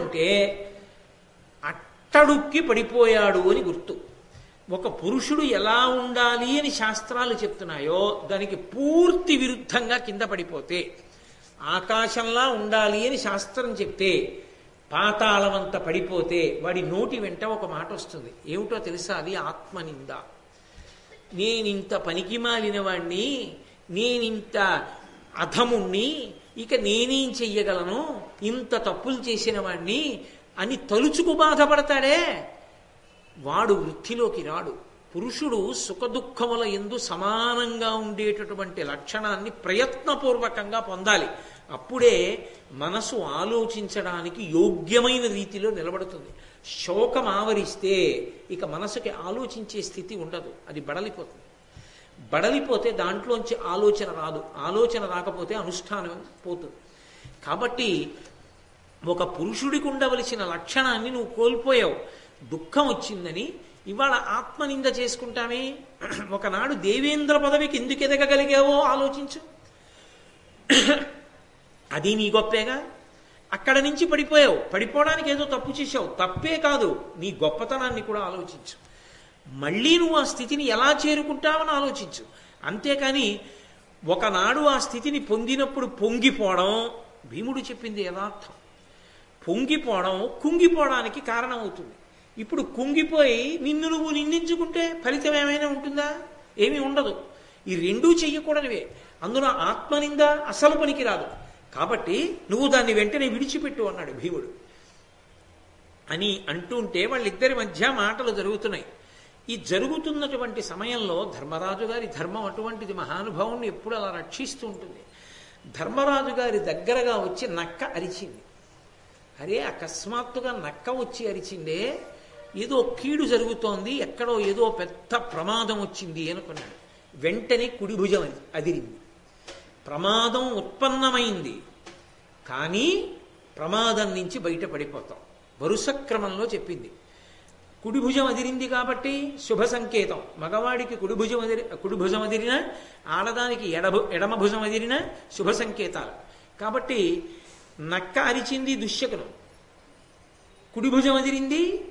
అంటే అట్టడుక్కి పడిపోయాడు అని గుర్తు. ఒక పురుషుడు ఎలా ఉండాలి అని శాస్త్రాలు చెప్తున్నాయో దానికి పూర్తి విరుద్ధంగా కింద పడిపోతే ఆకాశంలా ఉండాలి అని శాస్త్రం చెప్తే పాతాళమంత పడిపోతే వాడి నోటి వెంట ఒక మాట వస్తుంది. ఏమిటో తెలుసా? అది ఆత్మనింద. నేనింత పనికి మాలిన వాణ్ణి నేనింత అధముణ్ణి ఇక నేనేం చెయ్యగలను? ఇంత తప్పులు చేసిన వాణ్ణి అని తలుచుకు బాధపడతాడే? వాడు వృత్తిలోకి రాడు. పురుషుడు సుఖదుఖముల ఎందు సమానంగా ఉండేటటువంటి లక్షణాన్ని ప్రయత్నపూర్వకంగా పొందాలి. అప్పుడే మనసు ఆలోచించడానికి యోగ్యమైన రీతిలో నిలబడుతుంది. శోకం ఆవరిస్తే ఇక మనసుకి ఆలోచించే స్థితి ఉండదు. అది బడలిపోతుంది. బడలిపోతే దాంట్లోంచి ఆలోచన రాదు. ఆలోచన రాకపోతే అనుష్ఠానం పోతుంది. కాబట్టి ఒక పురుషుడికి ఉండవలసిన లక్షణాన్ని నువ్వు కోల్పోయావు. దుఃఖం వచ్చిందని ఇవాళ ఆత్మనింద చేసుకుంటామే. ఒకనాడు దేవేంద్ర పదవికి ఎందుకు ఎదగగలిగావో ఆలోచించు. అది నీ గొప్పేగా? అక్కడ నుంచి పడిపోయావు. పడిపోవడానికి ఏదో తప్పు చేశావు. తప్పే కాదు. నీ గొప్పతనాన్ని కూడా ఆలోచించు. మళ్ళీ నువ్వు ఆ స్థితిని ఎలా చేరుకుంటావని ఆలోచించు. అంతేకాని ఒకనాడు ఆ స్థితిని పొందినప్పుడు పొంగిపోవడం భీముడు చెప్పింది యథార్థం. పొంగిపోవడం కుంగిపోవడానికి కారణమవుతుంది. ఇప్పుడు కుంగిపోయి నిన్ను నువ్వు నిందించుకుంటే ఫలితం ఏమైనా ఉంటుందా? ఏమీ ఉండదు. ఈ రెండూ చెయ్యకూడనివే. అందులో ఆత్మనింద అసలు పనికి రాదు కాబట్టి నువ్వు దాన్ని వెంటనే విడిచిపెట్టు అన్నాడు భీముడు. అని అంటుంటే వాళ్ళిద్దరి మధ్య మాటలు జరుగుతున్నాయి. ఈ జరుగుతున్నటువంటి సమయంలో ధర్మరాజు గారి ధర్మం అటువంటిది మహానుభావుని ఎప్పుడు అలా రక్షిస్తూ ఉంటుంది. ధర్మరాజు గారి దగ్గరగా వచ్చి నక్క అరిచింది. అరే అకస్మాత్తుగా నక్క వచ్చి అరిచిందే ఏదో కీడు జరుగుతోంది ఎక్కడో ఏదో పెద్ద ప్రమాదం వచ్చింది అనుకున్నాడు. వెంటనే కుడి భుజం అదిరింది. ప్రమాదం ఉత్పన్నమైంది. కానీ ప్రమాదం నుంచి బయటపడిపోతాం. వరుస క్రమంలో చెప్పింది. కుడిభుజం అదిరింది కాబట్టి శుభ సంకేతం మగవాడికి కుడి భుజం అదిరి కుడిభుజం అదిరిన ఆడదానికి ఎడభు ఎడమ భుజం అదిరిన శుభ సంకేతాలు కాబట్టి నక్క అరిచింది దుశ్శకునం. కుడి భుజం అదిరింది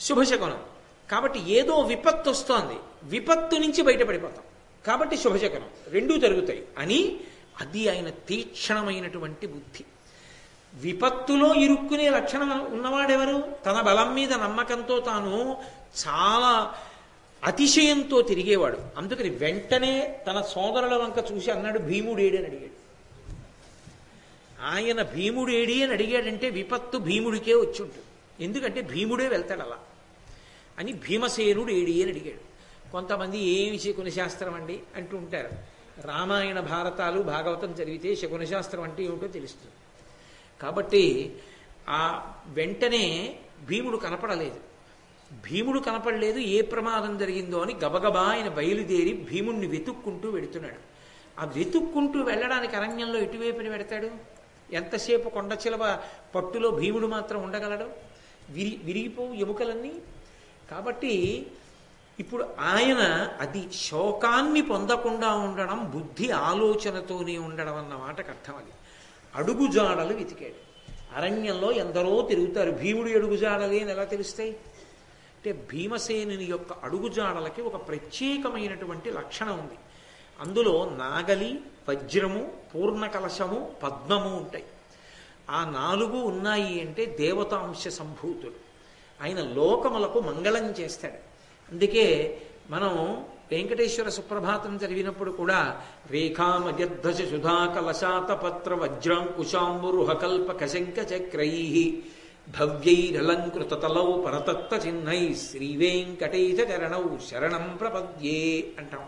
శుభశకునం. కాబట్టి ఏదో విపత్తు వస్తోంది. విపత్తు నుంచి బయటపడిపోతాం. కాబట్టి శుభశకునం. రెండూ జరుగుతాయి. అని అది ఆయన తీక్షణమైనటువంటి బుద్ధి. విపత్తులో ఇరుక్కునే లక్షణం ఉన్నవాడెవరు? తన బలం మీద నమ్మకంతో తాను చాలా అతిశయంతో తిరిగేవాడు. అందుకని వెంటనే తన సోదరుల వంక చూసి అన్నాడు భీముడేడి అని అడిగాడు. ఆయన భీముడేడి అని అడిగాడంటే విపత్తు భీముడికే వచ్చి ఉంటుంది ఎందుకంటే భీముడే వెళ్తాడు అలా. అని భీమసేనుడు ఏడి అని అడిగాడు. కొంతమంది ఏమి శకున శాస్త్రం అండి? అంటూ ఉంటారు. రామాయణ భారతాలు భాగవతం చదివితే శకున శాస్త్రం అంటే ఏమిటో తెలుస్తుంది. కాబట్టి ఆ వెంటనే భీముడు కనపడలేదు. భీముడు కనపడలేదు ఏ ప్రమాదం జరిగిందో అని గబగబా ఆయన బయలుదేరి భీముణ్ణి వెతుక్కుంటూ వెడుతున్నాడు. ఆ వెతుక్కుంటూ వెళ్ళడానికి అరణ్యంలో ఎటువైపున పెడతాడు ఎంతసేపు కొండ చిలవ పట్టులో భీముడు మాత్రం ఉండగలడు? విరి విరిగిపోవు ఎముకలన్నీ? కాబట్టి ఇప్పుడు ఆయన అది శోకాన్ని పొందకుండా ఉండడం బుద్ధి ఆలోచనతోనే ఉండడం అన్న మాటకు అర్థం అది. అడుగుజాడలు వెతికాడు. అరణ్యంలో ఎందరో తిరుగుతారు. భీముడి అడుగుజాడలే అని ఎలా తెలుస్తాయి? అంటే భీమసేనుని యొక్క అడుగుజాడలకి ఒక ప్రత్యేకమైనటువంటి లక్షణం ఉంది. అందులో నాగలి వజ్రము పూర్ణకలశము పద్మము ఉంటాయి. ఆ నాలుగు ఉన్నాయి అంటే దేవతాంశ సంభూతుడు. ఆయన లోకములకు మంగళం చేస్తాడు. అందుకే మనం వెంకటేశ్వర సుప్రభాతం చదివినప్పుడు కూడా రేఖామజర్ధశ సుధా కలశాత పత్ర వజ్రాంకుశాంబురుహకల్ప కశంక చక్రై భవ్యైరలంకృత తలౌ పరతత్వ చిహ్నై శ్రీ చరణౌ శరణం ప్రపద్యే అంటాం.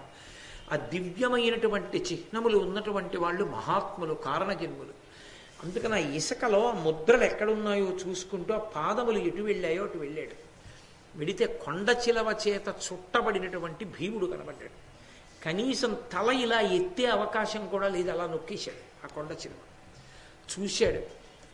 ఆ దివ్యమైనటువంటి చిహ్నములు ఉన్నటువంటి వాళ్ళు మహాత్ములు కారణజన్ములు. అందుకని ఆ ఇసుకలో ముద్రలు ఎక్కడున్నాయో చూసుకుంటూ ఆ పాదములు ఎటు వెళ్ళాయో అటు వెళ్ళాడు. విడితే కొండ చిలవ చేత చుట్టబడినటువంటి భీముడు కనబడ్డాడు. కనీసం తల ఇలా ఎత్తే అవకాశం కూడా లేదు అలా నొక్కేశాడు ఆ కొండ చిలవ. చూశాడు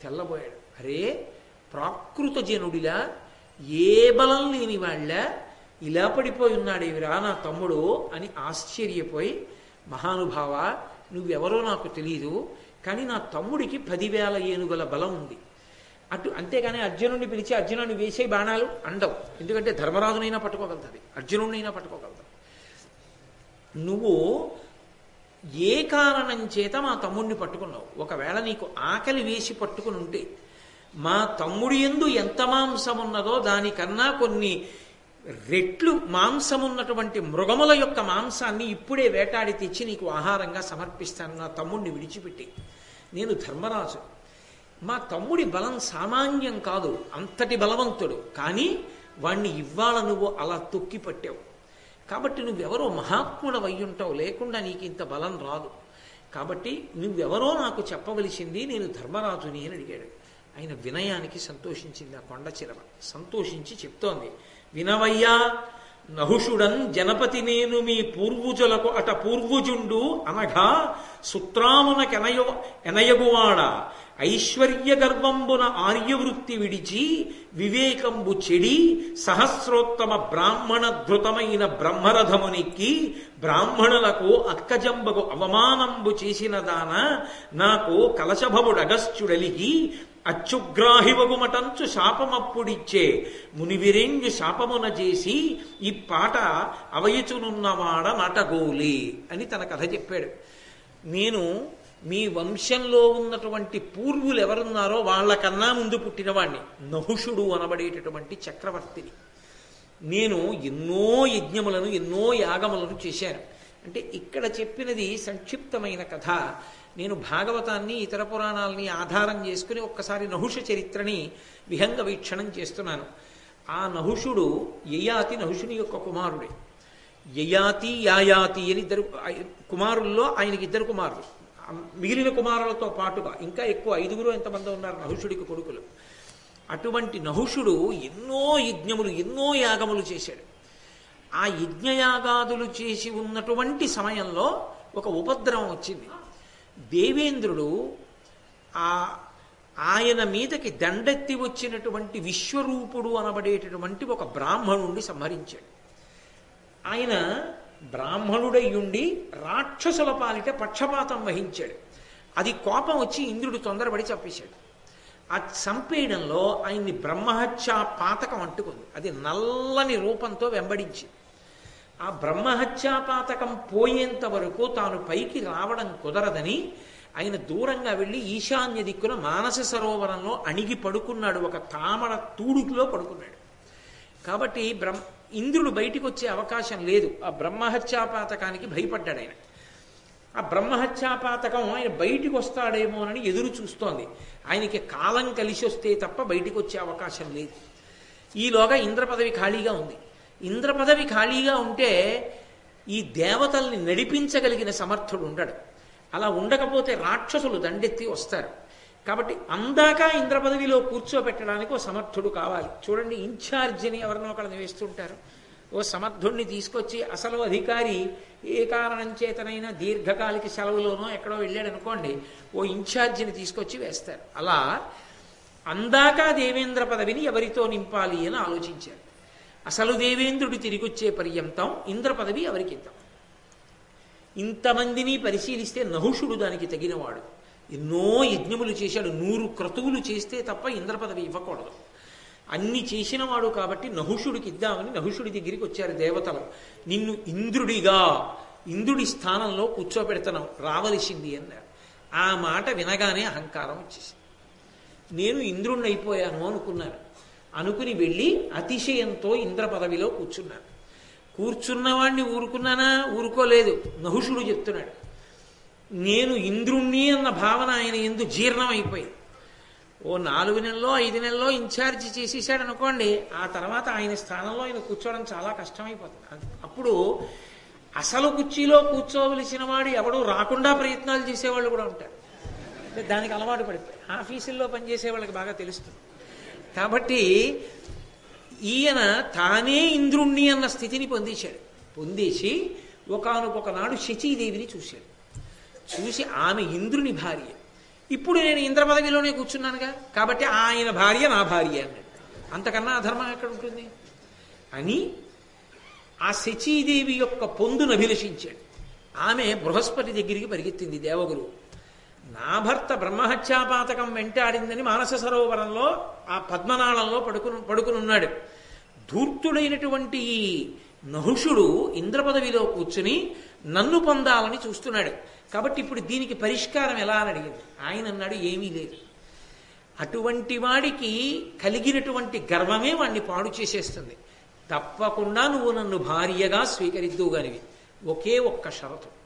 తెల్లబోయాడు. అరే ప్రాకృత జనుడిలా ఏ బలం లేని వాళ్ళ ఇలా పడిపోయి ఉన్నాడేవిరా నా తమ్ముడు అని ఆశ్చర్యపోయి మహానుభావ నువ్వెవరో నాకు తెలియదు కానీ నా తమ్ముడికి పదివేల ఏనుగుల బలం ఉంది. అటు అంతేగాని అర్జునుడిని పిలిచి అర్జునుడిని వేసే బాణాలు అండవు ఎందుకంటే ధర్మరాజునైనా పట్టుకోగలుగుతుంది అర్జునుడినైనా పట్టుకోగలుగుతాడు నువ్వు ఏ కారణం చేత మా తమ్ముడిని పట్టుకున్నావు? ఒకవేళ నీకు ఆకలి వేసి పట్టుకుని ఉంటే మా తమ్ముడి ఎందు ఎంత మాంసం ఉన్నదో దానికన్నా కొన్ని రెట్లు మాంసం ఉన్నటువంటి మృగముల యొక్క మాంసాన్ని ఇప్పుడే వేటాడి తెచ్చి నీకు ఆహారంగా సమర్పిస్తాను నా తమ్ముడిని విడిచిపెట్టి. నేను ధర్మరాజు. మా తమ్ముడి బలం సామాన్యం కాదు అంతటి బలవంతుడు. కానీ వాణ్ణి ఇవ్వాల నువ్వు అలా తొక్కి పట్టావు. కాబట్టి నువ్వెవరో మహాత్ముడు ఉంటావు లేకుండా నీకు ఇంత బలం రాదు. కాబట్టి నువ్వెవరో నాకు చెప్పవలసింది నేను ధర్మరాజుని అని అడిగాడు. ఆయన వినయానికి సంతోషించింది ఆ కొండ చిరవ. సంతోషించి చెప్తోంది వినవయ్యా నహుషుడన్ జనపతి నేను మీ పూర్వజులకు అట పూర్వజుండు అనగా సుత్రామునకెనయ ఎనయగువాడ? ఐశ్వర్య గర్వంబున ఆర్యవృత్తి విడిచి వివేకంబు చెడి సహస్రోత్తమ బ్రాహ్మణ ధృతమైన బ్రహ్మరథమునికి బ్రాహ్మణులకు అక్కజంబకు అవమానంబు చేసిన దాన నాకు కలశభముడగస్చుడలిగి అచ్చుగ్రాహివగుమటంచు శాపమప్పుడిచ్చే మునివిరేణ్యు శాపమున చేసి ఈ పాట అవయచునున్నవాడ నాటగోలి అని తన కథ చెప్పాడు. నేను మీ వంశంలో ఉన్నటువంటి పూర్వులు ఎవరున్నారో వాళ్ళకన్నా ముందు పుట్టినవాణ్ణి. నహుషుడు అనబడేటటువంటి చక్రవర్తిని. నేను ఎన్నో యజ్ఞములను ఎన్నో యాగములను చేశాను. అంటే ఇక్కడ చెప్పినది సంక్షిప్తమైన కథ. నేను భాగవతాన్ని ఇతర పురాణాలని ఆధారం చేసుకుని ఒక్కసారి నహుష చరిత్రని విహంగ వీక్షణం చేస్తున్నాను. ఆ నహుషుడు యయాతి నహుషుని యొక్క కుమారుడే. యయాతి యాయాతి అని ఇద్దరు కుమారుల్లో ఆయనకి ఇద్దరు కుమారుడు మిగిలిన కుమారులతో పాటుగా ఇంకా ఎక్కువ ఐదుగురు ఎంతమంది ఉన్నారు నహుషుడికి కొడుకులు. అటువంటి నహుషుడు ఎన్నో యజ్ఞములు ఎన్నో యాగములు చేశాడు. ఆ యజ్ఞయాగాదులు చేసి ఉన్నటువంటి సమయంలో ఒక ఉపద్రవం వచ్చింది. దేవేంద్రుడు ఆ ఆయన మీదకి దండెత్తి వచ్చినటువంటి విశ్వరూపుడు అనబడేటటువంటి ఒక బ్రాహ్మణుణ్ణి సంహరించాడు. ఆయన బ్రాహ్మణుడయ్యుండి రాక్షసుల పాలిట పక్షపాతం వహించాడు. అది కోపం వచ్చి ఇంద్రుడు తొందరపడి చంపేశాడు. ఆ చంపేయడంలో ఆయన్ని బ్రహ్మహత్య పాతకం అంటుకుంది. అది నల్లని రూపంతో వెంబడించింది. ఆ బ్రహ్మహత్యా పాతకం పోయేంత వరకు తాను పైకి రావడం కుదరదని ఆయన దూరంగా వెళ్ళి ఈశాన్య దిక్కున మానస సరోవరంలో అణిగి పడుకున్నాడు. ఒక తామర తూడుకులో పడుకున్నాడు. కాబట్టి బ్రహ్మ ఇంద్రుడు బయటికి వచ్చే అవకాశం లేదు. ఆ బ్రహ్మహత్యాపాతకానికి భయపడ్డాడు ఆయన. ఆ బ్రహ్మహత్యాపాతకం ఆయన బయటికి వస్తాడేమోనని ఎదురు చూస్తోంది. ఆయనకి కాలం కలిసి వస్తే తప్ప బయటికి వచ్చే అవకాశం లేదు. ఈలోగా ఇంద్ర పదవి ఖాళీగా ఉంది. ఇంద్ర పదవి ఖాళీగా ఉంటే ఈ దేవతల్ని నడిపించగలిగిన సమర్థుడు ఉండడు. అలా ఉండకపోతే రాక్షసులు దండెత్తి వస్తారు. కాబట్టి అందాక ఇంద్ర పదవిలో కూర్చోబెట్టడానికి ఓ సమర్థుడు కావాలి. చూడండి ఇన్ఛార్జిని ఎవరినో ఒకళ్ళని వేస్తుంటారు ఓ సమర్థుణ్ణి తీసుకొచ్చి అసలు అధికారి ఏ కారణం చేతనైనా దీర్ఘకాలిక సెలవులోనో ఎక్కడో వెళ్ళాడు అనుకోండి ఓ ఇన్ఛార్జిని తీసుకొచ్చి వేస్తారు. అలా అందాక దేవేంద్ర పదవిని ఎవరితో నింపాలి అని ఆలోచించారు. అసలు దేవేంద్రుడు తిరిగొచ్చే పర్యంతం ఇంద్ర పదవి ఎవరికి ఇద్దాం ఇంతమందిని పరిశీలిస్తే నహుషుడు దానికి తగినవాడు. ఎన్నో యజ్ఞములు చేశాడు. నూరు క్రతువులు చేస్తే తప్ప ఇంద్ర పదవి ఇవ్వకూడదు. అన్ని చేసినవాడు కాబట్టి నహుషుడికి ఇద్దామని నహుషుడి దగ్గరికి వచ్చారు దేవతలు. నిన్ను ఇంద్రుడిగా ఇంద్రుడి స్థానంలో కూర్చోబెడతాను రావలసింది అన్నారు. ఆ మాట వినగానే అహంకారం వచ్చేసింది. నేను ఇంద్రుణ్ణి అయిపోయాను అనుకున్నాను అనుకుని వెళ్ళి అతిశయంతో ఇంద్ర పదవిలో కూర్చున్నాను కూర్చున్నవాణ్ణి ఊరుకున్నానా? ఊరుకోలేదు. నహుషుడు చెప్తున్నాడు. నేను ఇంద్రుణ్ణి అన్న భావన ఆయన ఎందు జీర్ణం ఓ నాలుగు నెలల్లో ఐదు నెలల్లో ఇన్ఛార్జి చేసేసాడు అనుకోండి ఆ తర్వాత ఆయన స్థానంలో ఆయన కూర్చోవడం చాలా కష్టమైపోతుంది. అప్పుడు అసలు కుర్చీలో కూర్చోవలసిన వాడు ఎవడు రాకుండా ప్రయత్నాలు చేసేవాళ్ళు కూడా ఉంటారు. దానికి అలవాటు పడిపోయి ఆఫీసుల్లో పనిచేసే వాళ్ళకి బాగా తెలుస్తుంది. కాబట్టి ఈయన తానే ఇంద్రుణ్ణి అన్న స్థితిని పొందేశాడు. పొందేసి ఒకనొక నాడు శచీదేవిని చూశాడు. చూసి ఆమె ఇంద్రుని భార్య. ఇప్పుడు నేను ఇంద్ర పదవిలోనే కూర్చున్నానుగా కాబట్టి ఆయన భార్య నా భార్య అన్నాడు. అంతకన్నా అధర్మం ఎక్కడ ఉంటుంది అని ఆ శచీదేవి యొక్క పొందును అభిలషించాడు. ఆమె బృహస్పతి దగ్గరికి పరిగెత్తింది దేవగురు. నా భర్త బ్రహ్మహత్యాపాతకం వెంటాడిందని మానస సరోవరంలో ఆ పద్మనాళంలో పడుకుని పడుకునున్నాడు. ధూర్తుడైనటువంటి నహుషుడు ఇంద్రపదవిలో కూర్చుని నన్ను పొందాలని చూస్తున్నాడు. కాబట్టి ఇప్పుడు దీనికి పరిష్కారం ఎలా అని అడిగింది. ఆయన అన్నాడు ఏమీ లేదు. అటువంటి వాడికి కలిగినటువంటి గర్వమే వాణ్ణి పాడు చేసేస్తుంది. తప్పకుండా నువ్వు నన్ను భార్యగా స్వీకరిద్దువుగానివి ఒకే ఒక్క షరతు.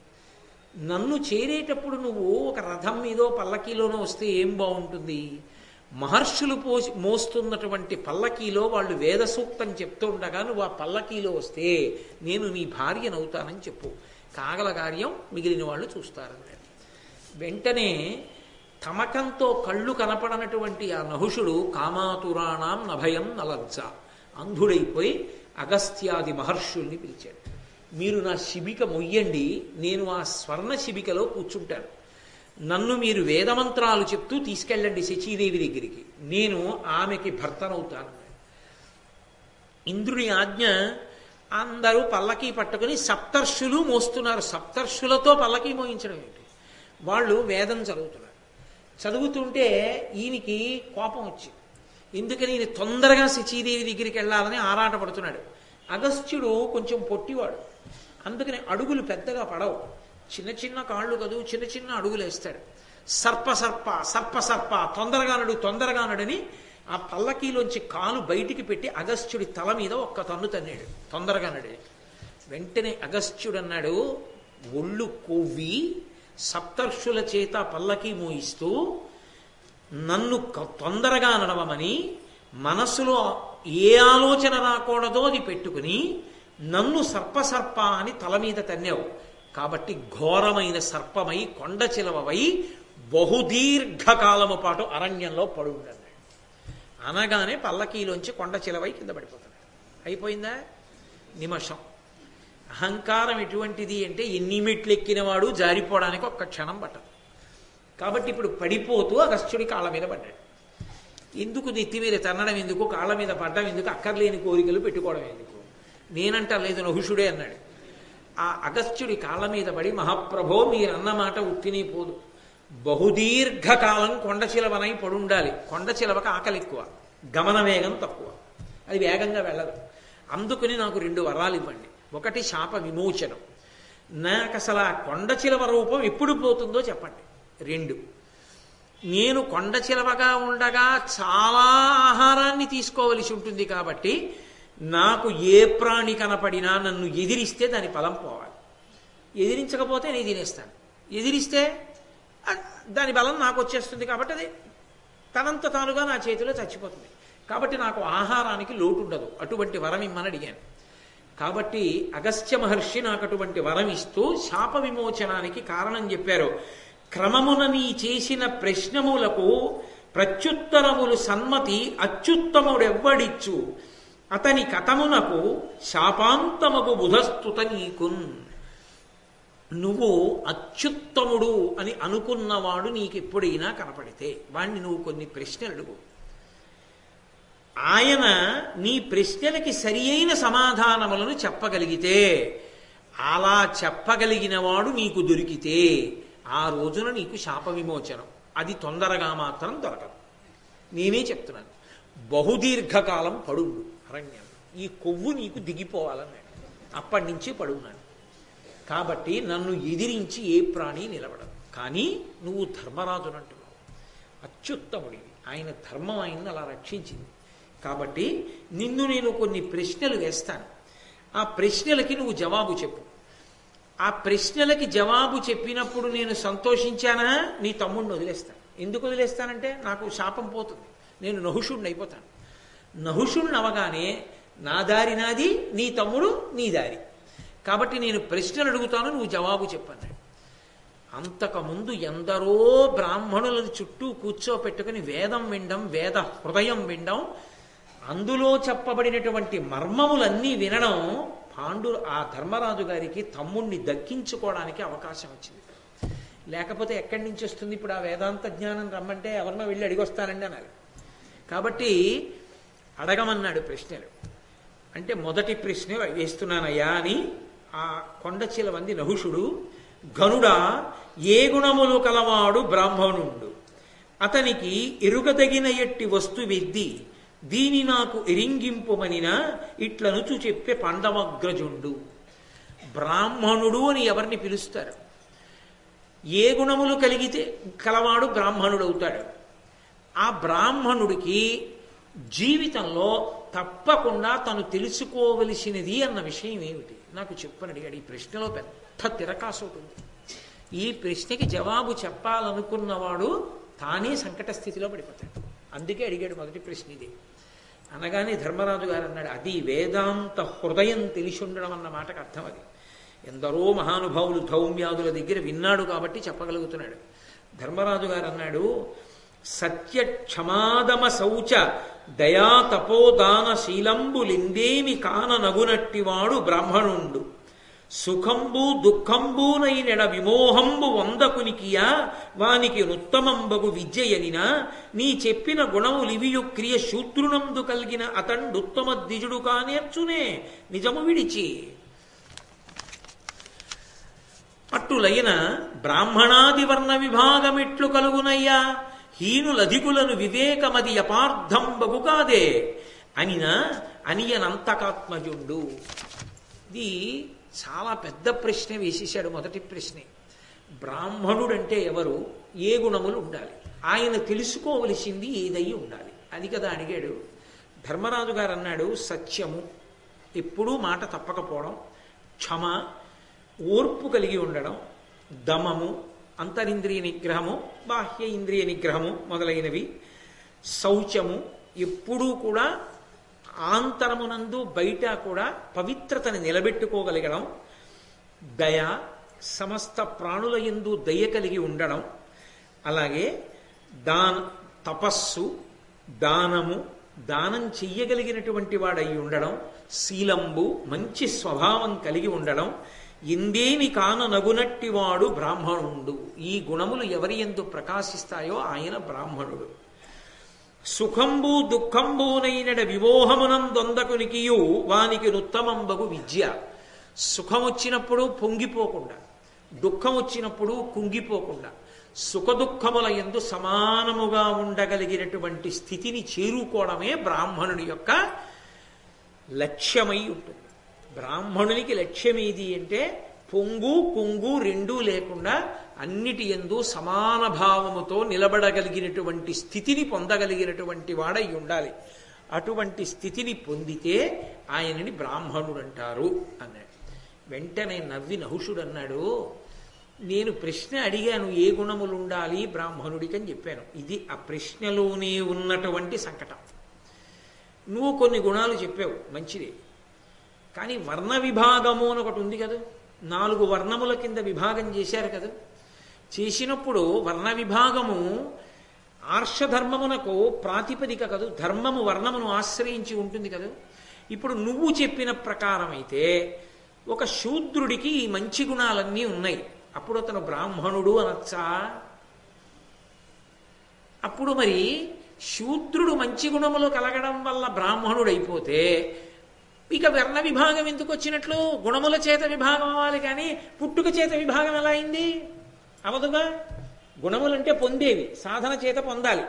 నన్ను చేరేటప్పుడు నువ్వు ఒక రథం మీదో పల్లకీలోనో వస్తే ఏం బాగుంటుంది? మహర్షులు పోసి మోస్తున్నటువంటి పల్లకీలో వాళ్ళు వేద సూక్తం చెప్తూ ఉండగా నువ్వు ఆ పల్లకీలో వస్తే నేను నీ భార్యనవుతానని చెప్పు. కాగల కార్యం మిగిలిన వాళ్ళు చూస్తారన్నాడు వెంటనే తమకంతో కళ్ళు కనపడనటువంటి ఆ నహుషుడు కామాతురాణం నభయం నలజ్జ. అంధుడైపోయి అగస్త్యాది మహర్షుల్ని పిలిచాడు. మీరు నా శిబిక మొయ్యండి నేను ఆ స్వర్ణ శిబికలో కూర్చుంటాను. నన్ను మీరు వేదమంత్రాలు చెప్తూ తీసుకెళ్ళండి శచీదేవి దగ్గరికి. నేను ఆమెకి భర్తనవుతాను. ఇంద్రుని ఆజ్ఞ అందరూ పల్లకీ పట్టుకుని సప్తర్షులు మోస్తున్నారు. సప్తర్షులతో పల్లకీ మోయించడం ఏంటి? వాళ్ళు వేదం చదువుతున్నారు. చదువుతుంటే ఈయనకి కోపం వచ్చింది. ఎందుకని ఈయన తొందరగా శచీదేవి దగ్గరికి వెళ్ళాలని ఆరాట పడుతున్నాడు. అగస్త్యుడు కొంచెం పొట్టివాడు. అందుకని అడుగులు పెద్దగా పడవు. చిన్న చిన్న కాళ్ళు కదూ చిన్న చిన్న అడుగులు వేస్తాడు సర్ప సర్ప సర్ప సర్ప తొందరగా నడు తొందరగా నడని ఆ పల్లకీలోంచి కాలు బయటికి పెట్టి అగస్త్యుడి తల మీద ఒక్క తన్ను తన్నాడు. తొందరగా అన్నాడు. వెంటనే అగస్త్యుడు అన్నాడు ఒళ్ళు కొవ్వి సప్తర్షుల చేత పల్లకి మోయిస్తూ నన్ను తొందరగా నడవమని మనసులో ఏ ఆలోచన రాకూడదో అది పెట్టుకుని నన్ను సర్ప సర్ప అని తల మీద తన్నావు. కాబట్టి ఘోరమైన సర్పమై కొండ చిలవవై బహుదీర్ఘకాలము పాటు అరణ్యంలో పడుండన్నాడు అనగానే పల్లకీలోంచి కొండ చిలవై కింద పడిపోతాడు. అయిపోయిందా? నిమషం. అహంకారం ఎటువంటిది అంటే ఎన్ని మెట్లు ఎక్కినవాడు జారిపోవడానికి ఒక్క క్షణం పట్టదు. కాబట్టి ఇప్పుడు పడిపోతూ అగస్త్యుడి కాళ్ళ మీద పడ్డాడు. ఎందుకు నెత్తి మీద తన్నడం ఎందుకు? కాళ్ళ మీద పడ్డం ఎందుకు? అక్కర్లేని కోరికలు పెట్టుకోవడం ఎందుకు? నేనంట లేదు నహుషుడే అన్నాడు. ఆ అగస్త్యుడి కాళ్ళ మీద పడి మహాప్రభో మీరన్న మాట ఉత్తిని పోదు. బహుదీర్ఘకాలం కొండ చిలవనై పడుండాలి. కొండ చిలవక ఆకలి ఎక్కువ గమన వేగం తక్కువ. అది వేగంగా వెళ్ళదు. అందుకని నాకు రెండు వరాలు ఇవ్వండి. ఒకటి శాప విమోచనం. నాకు అసలు ఆ కొండ చిలవ రూపం ఎప్పుడు పోతుందో చెప్పండి. రెండు. నేను కొండ చిలవగా ఉండగా చాలా ఆహారాన్ని తీసుకోవలసి ఉంటుంది కాబట్టి నాకు ఏ ప్రాణి కనపడినా నన్ను ఎదిరిస్తే దాని ఫలం పోవాలి. ఎదిరించకపోతే నేను తినేస్తాను. ఎదిరిస్తే దాని బలం నాకు వచ్చేస్తుంది కాబట్టి అది తనంత తానుగా నా చేతిలో చచ్చిపోతుంది. కాబట్టి నాకు ఆహారానికి లోటు ఉండదు అటువంటి వరం ఇమ్మని అడిగాను. కాబట్టి అగస్త్య మహర్షి నాకు అటువంటి వరం ఇస్తూ శాప విమోచనానికి కారణం చెప్పారు. క్రమమున నీ చేసిన ప్రశ్నములకు ప్రత్యుత్తరములు సన్మతి అత్యుత్తముడెవ్వడిచ్చు? అతని కథమునకు శాపాంతమగు బుధస్తుత నీకున్. నువ్వు అత్యుత్తముడు అని అనుకున్నవాడు నీకెప్పుడైనా కనపడితే వాణ్ణి నువ్వు కొన్ని ప్రశ్నలు అడుగు. ఆయన నీ ప్రశ్నలకి సరి అయిన సమాధానములను చెప్పగలిగితే అలా చెప్పగలిగిన వాడు నీకు దొరికితే ఆ రోజున నీకు శాప విమోచనం. అది తొందరగా మాత్రం దొరకదు. నేనే చెప్తున్నాను. బహుదీర్ఘకాలం పడుండు అరణ్యం. ఈ కొవ్వు నీకు దిగిపోవాలన్నాడు అప్పటి నుంచి పడున్నాడు. కాబట్టి నన్ను ఎదిరించి ఏ ప్రాణి నిలబడదు. కానీ నువ్వు ధర్మరాజునంటున్నావు. అత్యుత్తముడివి ఆయన ధర్మం ఆయన్ని అలా రక్షించింది. కాబట్టి నిన్ను నేను కొన్ని ప్రశ్నలు వేస్తాను. ఆ ప్రశ్నలకి నువ్వు జవాబు చెప్పు. ఆ ప్రశ్నలకి జవాబు చెప్పినప్పుడు నేను సంతోషించానా? నీ తమ్ముడిని వదిలేస్తాను. ఎందుకు వదిలేస్తానంటే నాకు శాపం పోతుంది. నేను నహుషుడిని అయిపోతాను. నహుషుడిని అవగానే నా దారి నాది నీ తమ్ముడు నీ దారి. కాబట్టి నేను ప్రశ్నలు అడుగుతాను నువ్వు జవాబు చెప్పన్నాడు అంతకుముందు ఎందరో బ్రాహ్మణులను చుట్టూ కూర్చోపెట్టుకుని వేదం వినడం వేద హృదయం వినడం అందులో చెప్పబడినటువంటి మర్మములన్నీ వినడం పాండు ఆ ధర్మరాజు గారికి తమ్ముణ్ణి దక్కించుకోవడానికి అవకాశం వచ్చింది. లేకపోతే ఎక్కడి నుంచి వస్తుంది ఇప్పుడు ఆ వేదాంత జ్ఞానం రమ్మంటే ఎవరినో వెళ్ళి అడిగొస్తానండి అన్నారు. కాబట్టి అడగమన్నాడు ప్రశ్నలు. అంటే మొదటి ప్రశ్న వేస్తున్నానయ్యా అని ఆ కొండ చిలవంది నహుషుడు గనుడా ఏ గుణములు కలవాడు బ్రాహ్మణుండు? అతనికి ఎరుగదగిన ఎట్టి వస్తువెద్ది? దీని నాకు ఎరింగింపుమనిన ఇట్లనుచు చెప్పే పాండవగ్రజుండు. బ్రాహ్మణుడు అని ఎవరిని పిలుస్తారు? ఏ గుణములు కలిగితే కలవాడు బ్రాహ్మణుడు అవుతాడు ఆ బ్రాహ్మణుడికి జీవితంలో తప్పకుండా తను తెలుసుకోవలసినది అన్న విషయం ఏమిటి? నాకు చెప్పని అడిగాడు. ఈ ప్రశ్నలో పెద్ద తిరకాసు ఉంటుంది ఈ ప్రశ్నకి జవాబు చెప్పాలనుకున్నవాడు తానే సంకట స్థితిలో పడిపోతాడు. అందుకే అడిగాడు మొదటి ప్రశ్న ఇది. అనగానే ధర్మరాజు గారు అన్నాడు అది వేదాంత హృదయం తెలిసి ఉండడం అన్న మాటకు అర్థం అది. ఎందరో మహానుభావులు ధౌమ్యాదుల దగ్గర విన్నాడు కాబట్టి చెప్పగలుగుతున్నాడు. ధర్మరాజు గారు అన్నాడు సత్య క్షమాదమ శౌచ దయా తపోదాన శీలంబులిందేమి కాన నగునట్టివాడు బ్రాహ్మణుండు. సుఖంబు దుఃఖంబునైనెడ విమోహంబు వందకునికియా వానికి నుత్తమంబగు విద్యయనినా నీ చెప్పిన గుణములివియు క్రియ శూద్రునందు కలిగిన అతండుత్తమ ద్విజుడు కానేర్చునే నిజము విడిచి. అట్టులైన బ్రాహ్మణాది వర్ణ విభాగమిట్లు కలుగునయ్యా. హీనులధికులను వివేకమది యపార్థం బగుగాదే అనిన అనియనంతకాత్మజుండు. ఇది చాలా పెద్ద ప్రశ్న వేసేశాడు మొదటి ప్రశ్నే. బ్రాహ్మణుడంటే ఎవరు? ఏ గుణములు ఉండాలి? ఆయన తెలుసుకోవలసింది ఏదై ఉండాలి? అది కదా అడిగాడు. ధర్మరాజు గారు అన్నాడు సత్యము. ఎప్పుడూ మాట తప్పకపోవడం క్షమ ఓర్పు కలిగి ఉండడం దమము అంతరింద్రియ నిగ్రహము బాహ్య ఇంద్రియ నిగ్రహము మొదలైనవి. శౌచము ఎప్పుడూ కూడా ఆంతరమునందు బయట కూడా పవిత్రతని నిలబెట్టుకోగలగడం దయ సమస్త ప్రాణుల ఎందు దయ కలిగి ఉండడం అలాగే దాన తపస్సు దానము దానం చెయ్యగలిగినటువంటి వాడై ఉండడం శీలంబు మంచి స్వభావం కలిగి ఉండడం ఇందేమి కాన నగునట్టివాడు బ్రాహ్మణుడు. ఈ గుణములు ఎవరి ఎందు ప్రకాశిస్తాయో ఆయన బ్రాహ్మణుడు. సుఖంబు దుఃఖంబునైనడ విమోహమునందొందకునికియు వానికి నుత్తమంబగు విద్య. సుఖం వచ్చినప్పుడు పొంగిపోకుండా దుఃఖం వచ్చినప్పుడు కుంగిపోకుండా సుఖదుఖముల ఎందు సమానముగా ఉండగలిగినటువంటి స్థితిని చేరుకోవడమే బ్రాహ్మణుడి యొక్క లక్ష్యమై ఉంటుంది. బ్రాహ్మణునికి లక్ష్యం ఏది అంటే పొంగు కుంగు రెండూ లేకుండా అన్నిటి ఎందు సమాన భావముతో నిలబడగలిగినటువంటి స్థితిని పొందగలిగినటువంటి వాడై ఉండాలి. అటువంటి స్థితిని పొందితే ఆయనని బ్రాహ్మణుడు అంటారు అన్నాడు. వెంటనే నవ్వి నహుషుడు అన్నాడు నేను ప్రశ్న అడిగాను ఏ గుణములు ఉండాలి బ్రాహ్మణుడికి అని చెప్పాను. ఇది ఆ ప్రశ్నలోనే ఉన్నటువంటి సంకటం. నువ్వు కొన్ని గుణాలు చెప్పావు మంచిదే. కానీ వర్ణ విభాగము అని ఒకటి ఉంది కదా. నాలుగు వర్ణముల కింద విభాగం చేశారు కదా. చేసినప్పుడు వర్ణ విభాగము ఆర్షధర్మమునకు ప్రాతిపదిక కదు. ధర్మము వర్ణమును ఆశ్రయించి ఉంటుంది కదా. ఇప్పుడు నువ్వు చెప్పిన ప్రకారమైతే ఒక శూద్రుడికి ఈ మంచి గుణాలన్నీ ఉన్నాయి. అప్పుడు అతను బ్రాహ్మణుడు అనొచ్చా? అప్పుడు మరి శూద్రుడు మంచి గుణములు కలగడం వల్ల బ్రాహ్మణుడైపోతే ఇక వర్ణ విభాగం ఎందుకు వచ్చినట్లు? గుణముల చేత విభాగం అవ్వాలి కానీ పుట్టుక చేత విభాగం ఎలా అయింది? అవదుగా? గుణములంటే పొందేవి సాధన చేత పొందాలి.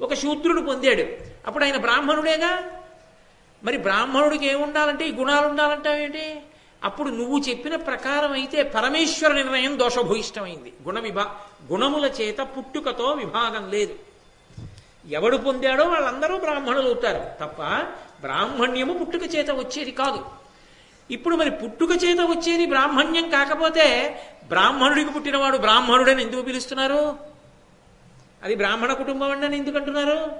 ఒక శూద్రుడు పొందాడు. అప్పుడు ఆయన బ్రాహ్మణుడేగా? మరి బ్రాహ్మణుడికి ఏముండాలంటే ఈ గుణాలు ఉండాలంటావేంటి? అప్పుడు నువ్వు చెప్పిన ప్రకారం అయితే పరమేశ్వర నిర్ణయం దోషభూయిష్టమైంది. గుణ విభా గుణముల చేత పుట్టుకతో విభాగం లేదు. ఎవడు పొందాడో వాళ్ళందరూ బ్రాహ్మణులు అవుతారు తప్ప బ్రాహ్మణ్యము పుట్టుక చేత వచ్చేది కాదు. ఇప్పుడు మరి పుట్టుక చేత వచ్చేది బ్రాహ్మణ్యం కాకపోతే బ్రాహ్మణుడికి పుట్టినవాడు బ్రాహ్మణుడని ఎందుకు పిలుస్తున్నారు? అది బ్రాహ్మణ కుటుంబం అండి అని ఎందుకు అంటున్నారు?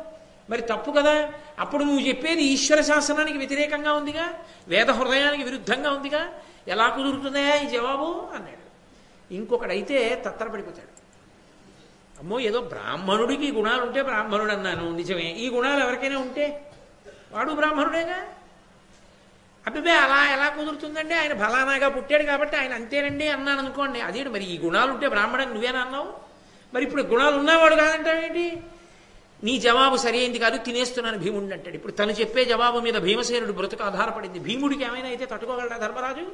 మరి తప్పు కదా. అప్పుడు నువ్వు చెప్పేది ఈశ్వర శాసనానికి వ్యతిరేకంగా ఉందిగా వేద హృదయానికి విరుద్ధంగా ఉందిగా. ఎలా కుదురుతుందా ఈ జవాబు? అన్నాడు. ఇంకొకడైతే తత్తరపడిపోతాడు అమ్మో ఏదో బ్రాహ్మణుడికి ఈ గుణాలు ఉంటే బ్రాహ్మణుడు అన్నాను నిజమే. ఈ గుణాలు ఎవరికైనా ఉంటే వాడు బ్రాహ్మణుడేగా? అబ్బే అలా ఎలా కుదురుతుందండి? ఆయన ఫలానాగా పుట్టాడు కాబట్టి ఆయన అంతేనండి అన్నాను అనుకోండి. అదే మరి ఈ గుణాలు ఉంటే బ్రాహ్మణుడు నువ్వేనా అన్నావు? మరి ఇప్పుడు గుణాలు ఉన్నవాడు కాదంటావేంటి నీ జవాబు సరైంది కాదు తినేస్తున్నాను భీముడిని అంటాడు. ఇప్పుడు తను చెప్పే జవాబు మీద భీమసేనుడు బ్రతుకు ఆధారపడింది. భీముడికి ఏమైనా అయితే తట్టుకోగలడా ధర్మరాజు?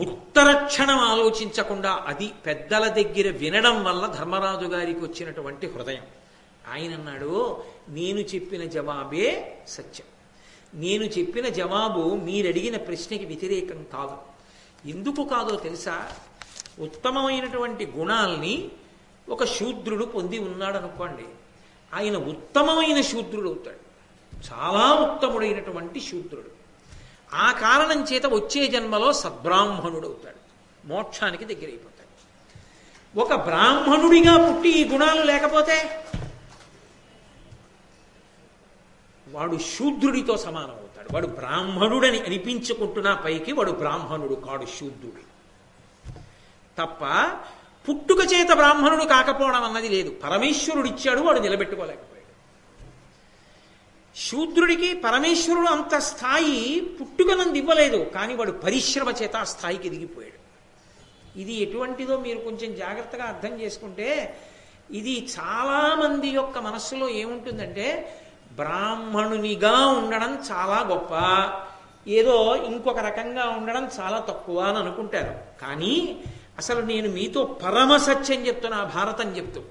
ఉత్తర క్షణం ఆలోచించకుండా అది పెద్దల దగ్గర వినడం వల్ల ధర్మరాజు గారికి వచ్చినటువంటి హృదయం. ఆయన అన్నాడు నేను చెప్పిన జవాబే సత్యం. నేను చెప్పిన జవాబు మీరడిగిన ప్రశ్నకి వ్యతిరేకం కాదు. ఎందుకు కాదో తెలుసా? ఉత్తమమైనటువంటి గుణాల్ని ఒక శూద్రుడు పొంది ఉన్నాడు అనుకోండి ఆయన ఉత్తమమైన శూద్రుడు అవుతాడు. చాలా ఉత్తముడైనటువంటి శూద్రుడు. ఆ కారణం చేత వచ్చే జన్మలో సద్బ్రాహ్మణుడు అవుతాడు. మోక్షానికి దగ్గరైపోతాడు. ఒక బ్రాహ్మణుడిగా పుట్టి ఈ గుణాలు లేకపోతే వాడు శూద్రుడితో సమానం అవుతాడు. వాడు బ్రాహ్మణుడని అనిపించుకుంటున్నా పైకి వాడు బ్రాహ్మణుడు కాడు శూద్రుడు. తప్ప పుట్టుక చేత బ్రాహ్మణుడు కాకపోవడం అన్నది లేదు. పరమేశ్వరుడు ఇచ్చాడు వాడు నిలబెట్టుకోలేకపోయాడు. శూద్రుడికి పరమేశ్వరుడు అంత స్థాయి పుట్టుకనంది ఇవ్వలేదు కానీ వాడు పరిశ్రమ చేత ఆ స్థాయికి ఎదిగిపోయాడు. ఇది ఎటువంటిదో మీరు కొంచెం జాగ్రత్తగా అర్థం చేసుకుంటే ఇది చాలామంది యొక్క మనస్సులో ఏముంటుందంటే బ్రాహ్మణునిగా ఉండడం చాలా గొప్ప. ఏదో ఇంకొక రకంగా ఉండడం చాలా తక్కువ అని అనుకుంటారు. కానీ అసలు నేను మీతో పరమ సత్యం చెప్తున్నా భారతం చెప్తూ.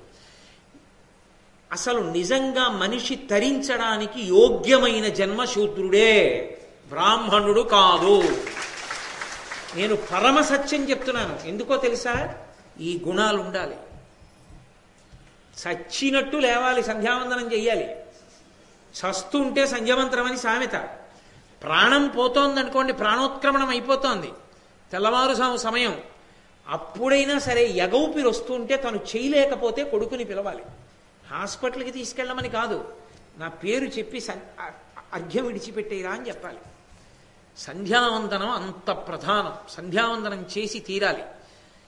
అసలు నిజంగా మనిషి తరించడానికి యోగ్యమైన జన్మ శూద్రుడే బ్రాహ్మణుడు కాదు. నేను పరమ సత్యం చెప్తున్నాను. ఎందుకో తెలుసా? ఈ గుణాలు ఉండాలి చచ్చినట్టు లేవాలి సంధ్యావందనం చెయ్యాలి. చస్తుంటే సంధ్యమంత్రం అని సామెత. ప్రాణం పోతోందనుకోండి ప్రాణోత్క్రమణం అయిపోతోంది. తెల్లవారు సమయం. అప్పుడైనా సరే ఎగౌపిరి వస్తుంటే తను చేయలేకపోతే కొడుకుని పిలవాలి. హాస్పిటల్కి తీసుకెళ్ళమని కాదు. నా పేరు చెప్పి అర్ఘ్యం విడిచిపెట్టేరా అని చెప్పాలి. సంధ్యావందనం అంత ప్రధానం. సంధ్యావందనం చేసి తీరాలి.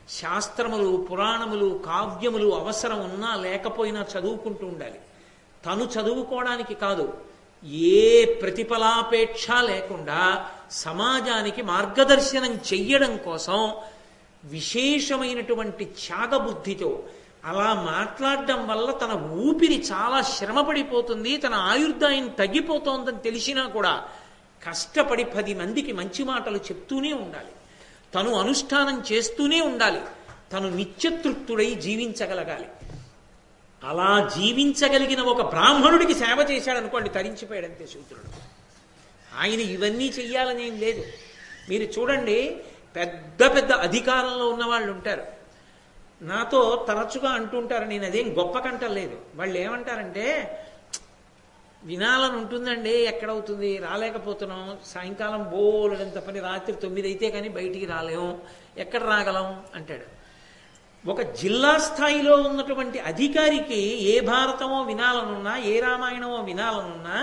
శాస్త్రములు పురాణములు కావ్యములు అవసరం ఉన్నా లేకపోయినా చదువుకుంటూ ఉండాలి. తను చదువుకోవడానికి కాదు ఏ ప్రతిఫలాపేక్ష లేకుండా సమాజానికి మార్గదర్శనం చెయ్యడం కోసం విశేషమైనటువంటి త్యాగబుద్ధితో అలా మాట్లాడడం వల్ల తన ఊపిరి చాలా శ్రమపడిపోతుంది తన ఆయుర్దాయం తగ్గిపోతోందని తెలిసినా కూడా కష్టపడి పది మందికి మంచి మాటలు చెప్తూనే ఉండాలి. తను అనుష్ఠానం చేస్తూనే ఉండాలి. తను నిత్యతృప్తుడై జీవించగలగాలి. అలా జీవించగలిగిన ఒక బ్రాహ్మణుడికి సేవ చేశాడు అనుకోండి తరించిపోయాడంతే శూద్రుడు. ఆయన ఇవన్నీ చెయ్యాలనేం లేదు. మీరు చూడండి పెద్ద పెద్ద అధికారంలో ఉన్న వాళ్ళు ఉంటారు. నాతో తరచుగా అంటుంటారు నేను అదేం గొప్ప కంటలేదు వాళ్ళు ఏమంటారంటే వినాలని ఉంటుందండి ఎక్కడవుతుంది రాలేకపోతున్నాం సాయంకాలం బోలెడంత పని రాత్రి తొమ్మిది అయితే కానీ బయటికి రాలేము ఎక్కడ రాగలం అంటాడు. ఒక జిల్లా స్థాయిలో ఉన్నటువంటి అధికారికి ఏ భారతమో వినాలనున్నా ఏ రామాయణమో వినాలనున్నా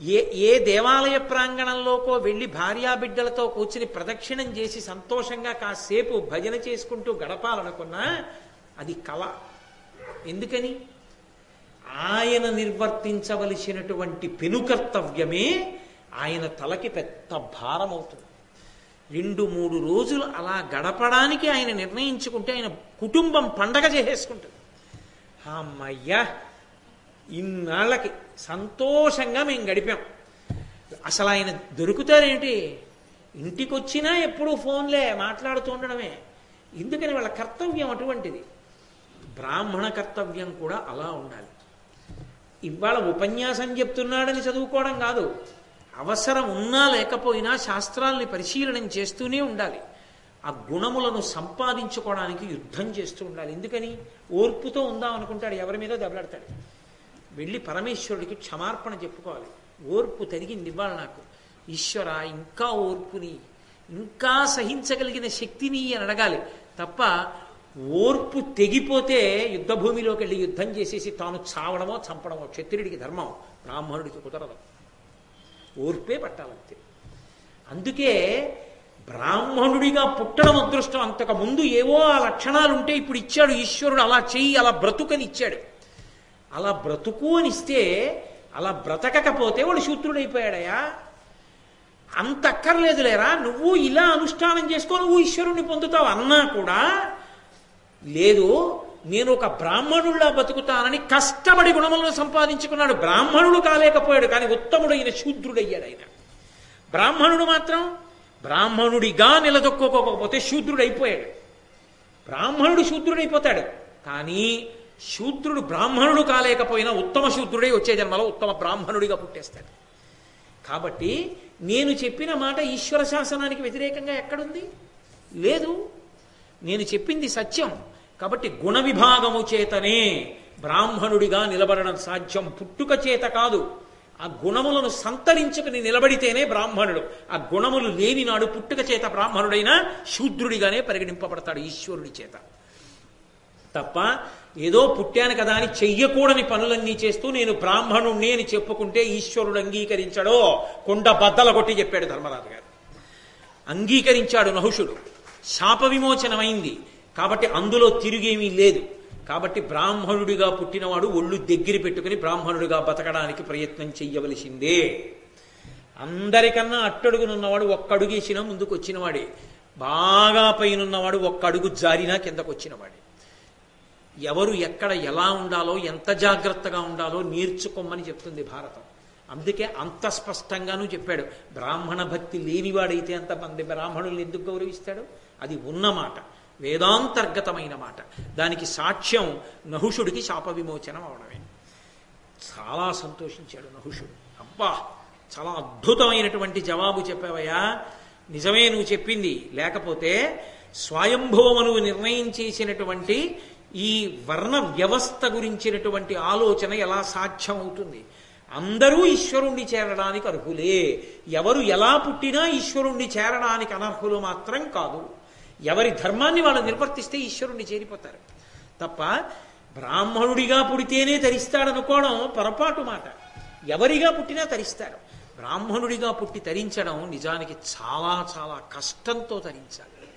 ఏ ఏ దేవాలయ ప్రాంగణంలోకో వెళ్ళి భార్యాబిడ్డలతో కూర్చుని ప్రదక్షిణం చేసి సంతోషంగా కాసేపు భజన చేసుకుంటూ గడపాలనుకున్నా అది కళ. ఎందుకని? ఆయన నిర్వర్తించవలసినటువంటి పెనుకర్తవ్యమే ఆయన తలకి పెద్ద భారం అవుతుంది రెండు మూడు రోజులు అలా గడపడానికి ఆయన నిర్ణయించుకుంటే ఆయన కుటుంబం పండగ చేసేసుకుంటుంది. అమ్మయ్యా ఇన్నాళ్ళకి సంతోషంగా మేము గడిపాం. అసలు ఆయన దొరుకుతారేంటి ఇంటికి వచ్చినా ఎప్పుడూ ఫోన్లే మాట్లాడుతూ ఉండడమే. ఎందుకని వాళ్ళ కర్తవ్యం అటువంటిది? బ్రాహ్మణ కర్తవ్యం కూడా అలా ఉండాలి. ఇవాళ ఉపన్యాసం చెప్తున్నాడని చదువుకోవడం కాదు. అవసరం ఉన్నా లేకపోయినా శాస్త్రాల్ని పరిశీలనం చేస్తూనే ఉండాలి. ఆ గుణములను సంపాదించుకోవడానికి యుద్ధం చేస్తూ ఉండాలి. ఎందుకని? ఓర్పుతో ఉందాం అనుకుంటాడు. ఎవరి మీద దెబ్బలాడతాడు? వెళ్ళి పరమేశ్వరుడికి క్షమార్పణ చెప్పుకోవాలి. ఓర్పు తరిగింది ఇవ్వాలి నాకు. ఈశ్వర ఇంకా ఓర్పుని ఇంకా సహించగలిగిన శక్తిని అని అడగాలి. తప్ప ఓర్పు తెగిపోతే యుద్ధభూమిలోకి వెళ్ళి యుద్ధం చేసేసి తాను చావడమో చంపడమో క్షత్రియుడికి ధర్మం బ్రాహ్మణుడికి కుదరదు. ఓర్పే పట్టాలంతే. అందుకే బ్రాహ్మణుడిగా పుట్టడం అదృష్టం అంతకుముందు ఏవో ఆ లక్షణాలు ఉంటే ఇప్పుడు ఇచ్చాడు ఈశ్వరుడు అలా చెయ్యి అలా బ్రతుకని ఇచ్చాడు. అలా బ్రతుకు అని ఇస్తే అలా బ్రతకకపోతే వాడు శూత్రుడైపోయాడయా అంత అక్కర్లేదు లేరా నువ్వు ఇలా అనుష్ఠానం చేసుకో నువ్వు ఈశ్వరుణ్ణి పొందుతావు అన్నా కూడా లేదు నేను ఒక బ్రాహ్మణుల్లా బతుకుతానని కష్టపడి గుణములను సంపాదించుకున్నాడు. బ్రాహ్మణుడు కాలేకపోయాడు కానీ ఉత్తముడైన శూద్రుడయ్యాడు ఆయన. బ్రాహ్మణుడు మాత్రం బ్రాహ్మణుడిగా నిలదొక్కోకపోతే శూద్రుడైపోయాడు. బ్రాహ్మణుడు శూద్రుడైపోతాడు కానీ శూద్రుడు బ్రాహ్మణుడు కాలేకపోయినా ఉత్తమ శూద్రుడై వచ్చే జన్మలో ఉత్తమ బ్రాహ్మణుడిగా పుట్టేస్తాడు. కాబట్టి నేను చెప్పిన మాట ఈశ్వర శాసనానికి వ్యతిరేకంగా ఎక్కడుంది? లేదు. నేను చెప్పింది సత్యం. కాబట్టి గుణ విభాగము చేతనే బ్రాహ్మణుడిగా నిలబడడం సాధ్యం. పుట్టుక చేత కాదు. ఆ గుణములను సంతరించుకుని నిలబడితేనే బ్రాహ్మణుడు. ఆ గుణములు లేని నాడు పుట్టుక చేత బ్రాహ్మణుడైనా శూద్రుడిగానే పరిగణింపబడతాడు ఈశ్వరుడి చేత. తప్ప ఏదో పుట్టాను కదా అని చెయ్యకూడని పనులన్నీ చేస్తూ నేను బ్రాహ్మణుణ్ణి అని చెప్పుకుంటే ఈశ్వరుడు అంగీకరించడో? కొండ బద్దల కొట్టి చెప్పాడు ధర్మరాజు గారు. అంగీకరించాడు నహుషుడు. శాప విమోచనమైంది. కాబట్టి అందులో తిరిగేమీ లేదు. కాబట్టి బ్రాహ్మణుడిగా పుట్టినవాడు ఒళ్ళు దగ్గర పెట్టుకుని బ్రాహ్మణుడిగా బతకడానికి ప్రయత్నం చెయ్యవలసిందే. అందరికన్నా అట్టడుగునున్నవాడు ఒక్కడుగేసినా ముందుకు వచ్చినవాడే బాగా పైనున్నవాడు ఒక్క అడుగు జారినా కిందకు వచ్చినవాడే ఎవరు ఎక్కడ ఎలా ఉండాలో ఎంత జాగ్రత్తగా ఉండాలో నేర్చుకోమని చెప్తుంది భారతం. అందుకే అంత స్పష్టంగానూ చెప్పాడు. బ్రాహ్మణ భక్తి లేనివాడైతే అంత మంది బ్రాహ్మణుల్ని ఎందుకు గౌరవిస్తాడు? అది ఉన్నమాట. వేదాంతర్గతమైన మాట. దానికి సాక్ష్యం నహుషుడికి శాప విమోచనం అవడమే. చాలా సంతోషించాడు నహుషుడు. అబ్బా చాలా అద్భుతమైనటువంటి జవాబు చెప్పావయ్యా. నిజమే నువ్వు చెప్పింది. లేకపోతే స్వయంభవమును నిర్ణయం చేసినటువంటి ఈ వర్ణ వ్యవస్థ గురించినటువంటి ఆలోచన ఎలా సాధ్యం అవుతుంది అందరూ ఈశ్వరుణ్ణి చేరడానికి అర్హులే. ఎవరు ఎలా పుట్టినా ఈశ్వరుణ్ణి చేరడానికి అనర్హులు మాత్రం కాదు. ఎవరి ధర్మాన్ని వాళ్ళు నిర్వర్తిస్తే ఈశ్వరుణ్ణి చేరిపోతారు. తప్ప బ్రాహ్మణుడిగా పుడితేనే తరిస్తాడనుకోవడం పొరపాటు మాట. ఎవరిగా పుట్టినా తరిస్తాడు బ్రాహ్మణుడిగా పుట్టి తరించడం నిజానికి చాలా చాలా కష్టంతో తరించాలి.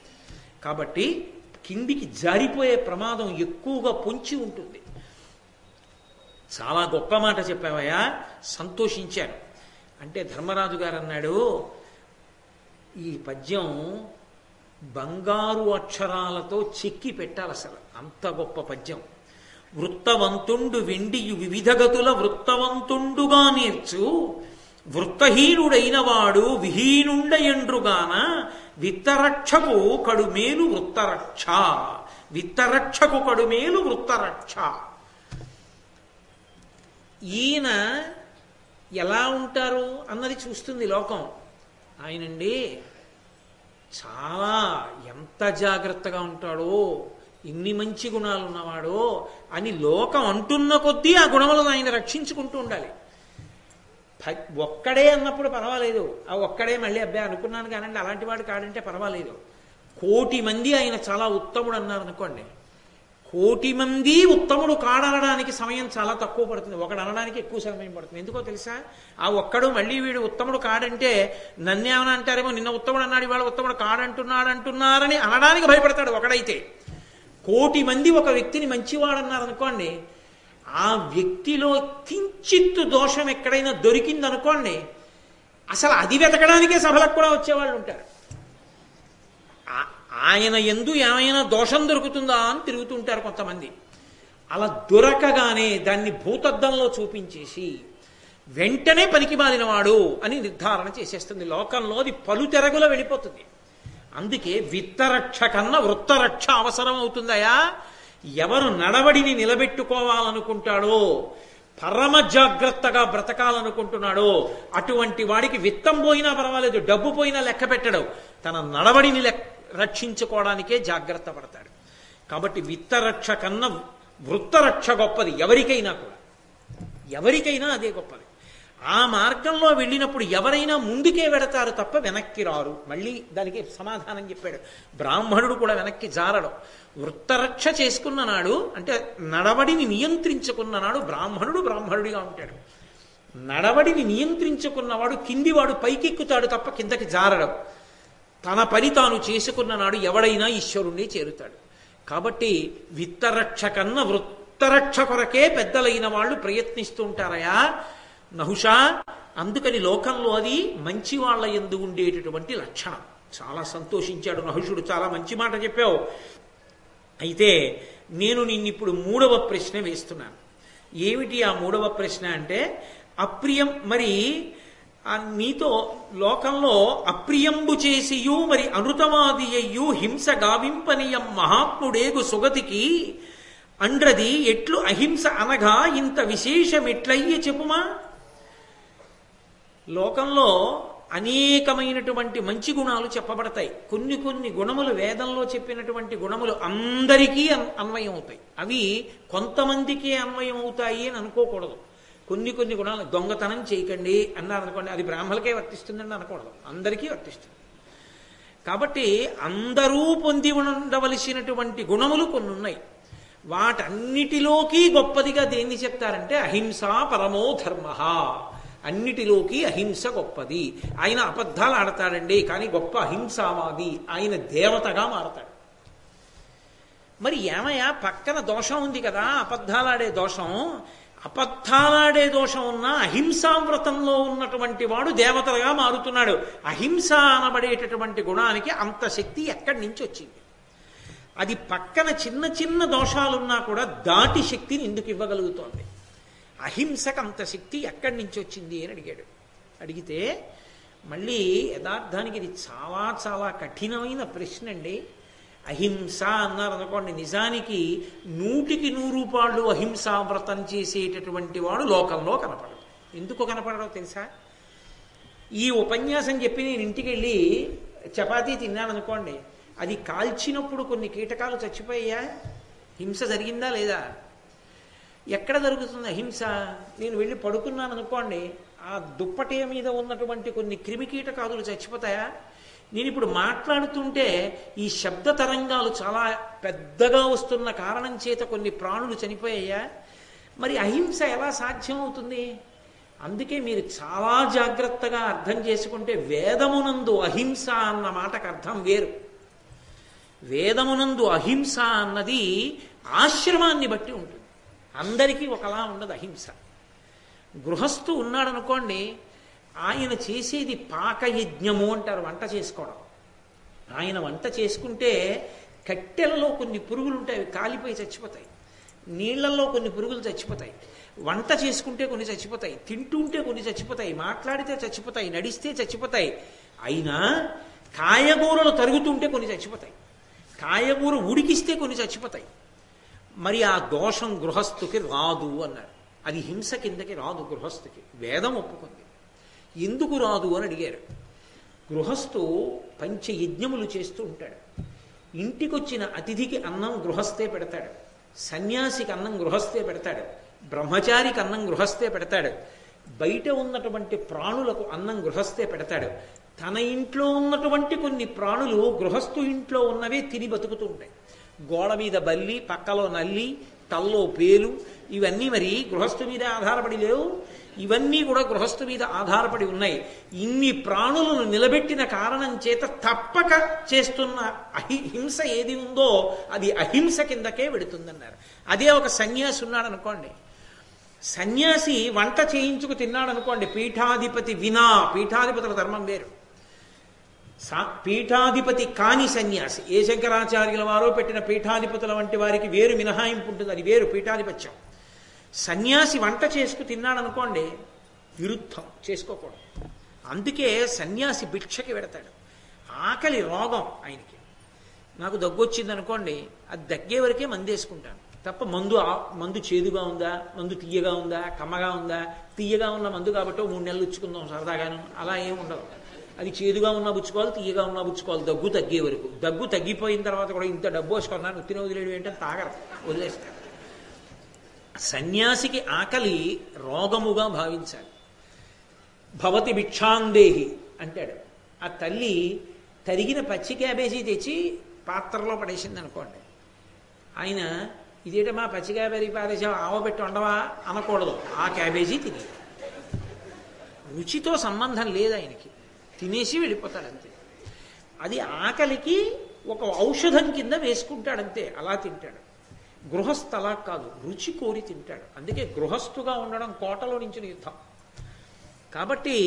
కాబట్టి కిందికి జారిపోయే ప్రమాదం ఎక్కువగా పొంచి ఉంటుంది. చాలా గొప్ప మాట చెప్పావయ్యా సంతోషించాను. అంటే ధర్మరాజు గారు అన్నాడు ఈ పద్యం బంగారు అక్షరాలతో చెక్కి పెట్టాలి అసలు. అంత గొప్ప పద్యం. వృత్తవంతుండు వెండియు వివిధగతుల వృత్తవంతుండుగా నేర్చు. వృత్తహీనుడైన వాడు విహీనుండయండ్రుగాన విత్తరక్షకు కడుమేలు వృత్తరక్ష. విత్తరక్షకు కడుమేలు వృత్తరక్ష. ఈయన ఎలా ఉంటారు అన్నది చూస్తుంది లోకం. ఆయనండి చాలా ఎంత జాగ్రత్తగా ఉంటాడో ఇన్ని మంచి గుణాలు ఉన్నవాడో అని లోకం అంటున్న కొద్దీ ఆ గుణములను ఆయన రక్షించుకుంటూ ఉండాలి. ఒక్కడే అన్నప్పుడు పర్వాలేదు. ఆ ఒక్కడే మళ్ళీ అబ్బాయి అనుకున్నాను కానండి అలాంటి వాడు కాడంటే పర్వాలేదు. కోటి మంది ఆయన చాలా ఉత్తముడు అన్నారు అనుకోండి కోటి మంది ఉత్తముడు కాడనడానికి సమయం చాలా తక్కువ పడుతుంది. ఒకడు అనడానికి ఎక్కువ సమయం పడుతుంది. ఎందుకో తెలుసా? ఆ ఒక్కడు మళ్ళీ వీడు ఉత్తముడు కాడంటే నన్నేమని అంటారేమో? నిన్న ఉత్తముడు అన్నాడు ఇవాళ ఉత్తముడు కాడంటున్నాడు అంటున్నారని అనడానికి భయపడతాడు ఒకడైతే. కోటి మంది ఒక వ్యక్తిని మంచివాడన్నారు అనుకోండి ఆ వ్యక్తిలో కించిత్తు దోషం ఎక్కడైనా దొరికిందనుకోండి అసలు అది వెతకడానికే సభలకు కూడా వచ్చేవాళ్ళు ఉంటారు. ఆయన ఎందు ఏమైనా దోషం దొరుకుతుందా అని తిరుగుతుంటారు కొంతమంది. అలా దొరకగానే దాన్ని భూతద్దంలో చూపించేసి వెంటనే పనికి వాడు అని నిర్ధారణ చేసేస్తుంది. లోకంలో అది పలుతెరగులో వెళ్ళిపోతుంది. అందుకే విత్తరక్ష కన్నా వృత్తరక్ష అవసరం అవుతుందయా? ఎవరు నడవడిని నిలబెట్టుకోవాలనుకుంటాడో పరమ జాగ్రత్తగా బ్రతకాలనుకుంటున్నాడో అటువంటి వాడికి విత్తం పోయినా పర్వాలేదు డబ్బు పోయినా లెక్క పెట్టడం. తన నడవడిని లెక్క రక్షించుకోవడానికే జాగ్రత్త పడతాడు. కాబట్టి విత్తరక్ష కన్నా వృత్తరక్ష గొప్పది ఎవరికైనా కూడా. ఎవరికైనా అదే గొప్పది. ఆ మార్గంలో వెళ్ళినప్పుడు ఎవరైనా ముందుకే వెడతారు తప్ప వెనక్కి రారు. మళ్ళీ దానికి సమాధానం చెప్పాడు. బ్రాహ్మణుడు కూడా వెనక్కి జారడం. వృత్తరక్ష చేసుకున్న నాడు అంటే నడవడిని నియంత్రించుకున్న నాడు బ్రాహ్మణుడు బ్రాహ్మణుడిగా ఉంటాడు. నడవడిని నియంత్రించుకున్నవాడు కిందివాడు పైకెక్కుతాడు తప్ప కిందకి జారడం. తన పని తాను చేసుకున్న నాడు ఎవడైనా ఈశ్వరుణ్ణి చేరుతాడు. కాబట్టి విత్తరక్ష కన్నా వృత్తరక్ష కొరకే పెద్దలైన వాళ్ళు ప్రయత్నిస్తూ ఉంటారయా? నహుషా అందుకని లోకంలో అది మంచి వాళ్ళ ఎందు ఉండేటటువంటి లక్షణం. చాలా సంతోషించాడు నహుషుడు. చాలా మంచి మాట చెప్పావు. అయితే నేను నిన్నిప్పుడు మూడవ ప్రశ్న వేస్తున్నాను. ఏమిటి ఆ మూడవ ప్రశ్న అంటే అప్రియం మరి ఆ నీతో లోకంలో అప్రియంబు చేసియు మరి అనృతవాది అయ్యు హింస గావింపనీయం మహాత్ముడేగు సుగతికి అండ్రది ఎట్లు అహింస అనగా ఇంత విశేషం ఎట్లయ్యి చెప్పుమా? లోకంలో అనేకమైనటువంటి మంచి గుణాలు చెప్పబడతాయి. కొన్ని కొన్ని గుణములు వేదంలో చెప్పినటువంటి గుణములు అందరికీ అన్- అన్వయం అవుతాయి అవి కొంతమందికే అన్వయం అవుతాయి అని అనుకోకూడదు. కొన్ని కొన్ని గుణాలు దొంగతనం చేయకండి అన్నారనుకోండి అది బ్రాహ్మలకే వర్తిస్తుందని అనకూడదు. అందరికీ వర్తిస్తుంది. కాబట్టి అందరూ పొంది ఉండవలసినటువంటి గుణములు కొన్ని ఉన్నాయి వాటన్నిటిలోకి గొప్పదిగా దేన్ని చెప్తారంటే అహింస పరమో ధర్మ. అన్నిటిలోకి అహింస గొప్పది. ఆయన అబద్ధాలు ఆడతాడండి కానీ గొప్ప అహింసావాది. ఆయన దేవతగా మారతాడు. మరి ఏమయ్యా పక్కన దోషం ఉంది కదా అబద్ధాలాడే దోషం. అబద్ధాలాడే దోషం ఉన్న అహింసావ్రతంలో ఉన్నటువంటి వాడు దేవతగా మారుతున్నాడు. అహింస అనబడేటటువంటి గుణానికి అంత శక్తి ఎక్కడి నుంచి వచ్చింది? అది పక్కన చిన్న చిన్న దోషాలున్నా కూడా దాటి శక్తిని ఎందుకు ఇవ్వగలుగుతోంది? అహింసకు అంత శక్తి ఎక్కడి నుంచి వచ్చింది అని అడిగాడు. అడిగితే మళ్ళీ యథార్థానికి ఇది చాలా చాలా కఠినమైన ప్రశ్న అండి. అహింస అన్నారు అనుకోండి నిజానికి నూటికి నూరు రూపాయలు అహింసా వ్రతం చేసేటటువంటి వాడు లోకంలో కనపడదు ఎందుకు కనపడడం తెలుసా? ఈ ఉపన్యాసం చెప్పి నేను ఇంటికి వెళ్ళి చపాతీ తిన్నాను అనుకోండి అది కాల్చినప్పుడు కొన్ని కీటకాలు చచ్చిపోయా హింస జరిగిందా లేదా? ఎక్కడ జరుగుతుంది అహింస? నేను వెళ్ళి పడుకున్నాను అనుకోండి ఆ దుప్పటి మీద ఉన్నటువంటి కొన్ని క్రిమి కీటకాదులు చచ్చిపోతాయా? నేను ఇప్పుడు మాట్లాడుతుంటే ఈ శబ్ద తరంగాలు చాలా పెద్దగా వస్తున్న కారణం చేత కొన్ని ప్రాణులు చనిపోయాయా? మరి అహింస ఎలా సాధ్యమవుతుంది? అందుకే మీరు చాలా జాగ్రత్తగా అర్థం చేసుకుంటే వేదమునందు అహింస అన్న మాటకు అర్థం వేరు. వేదమునందు అహింస అన్నది ఆశ్రమాన్ని బట్టి ఉంటుంది. అందరికీ ఒకలా ఉండదు అహింస. గృహస్థు ఉన్నాడనుకోండి ఆయన చేసేది పాకయజ్ఞము అంటారు వంట చేసుకోవడం. ఆయన వంట చేసుకుంటే కట్టెలలో కొన్ని పురుగులు ఉంటాయి అవి కాలిపోయి చచ్చిపోతాయి. నీళ్ళలో కొన్ని పురుగులు చచ్చిపోతాయి. వంట చేసుకుంటే కొన్ని చచ్చిపోతాయి తింటుంటే కొన్ని చచ్చిపోతాయి మాట్లాడితే చచ్చిపోతాయి నడిస్తే చచ్చిపోతాయి. అయినా కాయగూరలు తరుగుతుంటే కొన్ని చచ్చిపోతాయి. కాయగూర ఉడికిస్తే కొన్ని చచ్చిపోతాయి. మరి ఆ దోషం గృహస్థుకి రాదు అన్నారు. అది హింస కిందకి రాదు గృహస్థుకి. వేదం ఒప్పుకుంది. ఎందుకు రాదు అని అడిగారు. గృహస్థు పంచయజ్ఞములు చేస్తూ ఉంటాడు. ఇంటికొచ్చిన అతిథికి అన్నం గృహస్థే పెడతాడు. సన్యాసికి అన్నం గృహస్థే పెడతాడు. బ్రహ్మచారికి అన్నం గృహస్థే పెడతాడు. బయట ఉన్నటువంటి ప్రాణులకు అన్నం గృహస్థే పెడతాడు. తన ఇంట్లో ఉన్నటువంటి కొన్ని ప్రాణులు గృహస్థు ఇంట్లో ఉన్నవే తిని బతుకుతూ ఉంటాయి. గోడ మీద బల్లి పక్కలో నల్లి తల్లో పేలు ఇవన్నీ మరి గృహస్థు మీద ఆధారపడి లేవు. ఇవన్నీ కూడా గృహస్థు మీద ఆధారపడి ఉన్నాయి. ఇన్ని ప్రాణులను నిలబెట్టిన కారణం చేత తప్పక చేస్తున్న అహి హింస ఏది ఉందో అది అహింస కిందకే వెడుతుందన్నారు. అదే ఒక సన్యాసి ఉన్నాడు అనుకోండి సన్యాసి వంట చేయించుకు తిన్నాడు అనుకోండి పీఠాధిపతి వినా పీఠాధిపతుల ధర్మం వేరు. పీఠాధిపతి కాని సన్యాసి ఏ శంకరాచార్యుల వారో పెట్టిన పీఠాధిపతుల వంటి వారికి వేరు మినహాయింపు ఉంటుంది అది వేరు పీఠాధిపత్యం. సన్యాసి వంట చేసుకు తిన్నాడనుకోండి విరుద్ధం చేసుకోకూడదు. అందుకే సన్యాసి భిక్షకి పెడతాడు. ఆకలి రోగం ఆయనకి. నాకు దగ్గు వచ్చింది అనుకోండి అది దగ్గే వరకే మందు వేసుకుంటాను తప్ప మందు మందు చేదుగా ఉందా మందు తీయగా ఉందా కమ్మగా ఉందా తీయగా ఉన్న మందు కాబట్టి మూడు నెలలు ఉచ్చుకుందాం సరదాగాను అలా ఏం ఉండదు. అది చేదుగా ఉన్నా పుచ్చుకోవాలి తీయగా ఉన్నా పుచ్చుకోవాలి దగ్గు తగ్గే వరకు. దగ్గు తగ్గిపోయిన తర్వాత కూడా ఇంత డబ్బు వేసుకున్నాను ఉత్తిన వదిలేడు ఏంటంటే తాగరు వదిలేస్తాను సన్యాసికి ఆకలి రోగముగా భావించాలి భవతి భిక్షాందేహి అంటాడు. ఆ తల్లి తరిగిన పచ్చి క్యాబేజీ తెచ్చి పాత్రలో పడేసింది అనుకోండి ఆయన మా పచ్చి క్యాబేజీ పారేసావు ఆవబెట్టి ఉండవా అనకూడదు. ఆ క్యాబేజీ తిని రుచితో సంబంధం లేదు ఆయనకి. తినేసి వెళ్ళిపోతాడు అంతే అది ఆకలికి ఒక ఔషధం కింద వేసుకుంటాడంతే. అలా తింటాడు. గృహస్థ అలా కాదు రుచి కోరి తింటాడు. అందుకే గృహస్థుగా ఉండడం కోటలో నుంచి యుద్ధం. కాబట్టి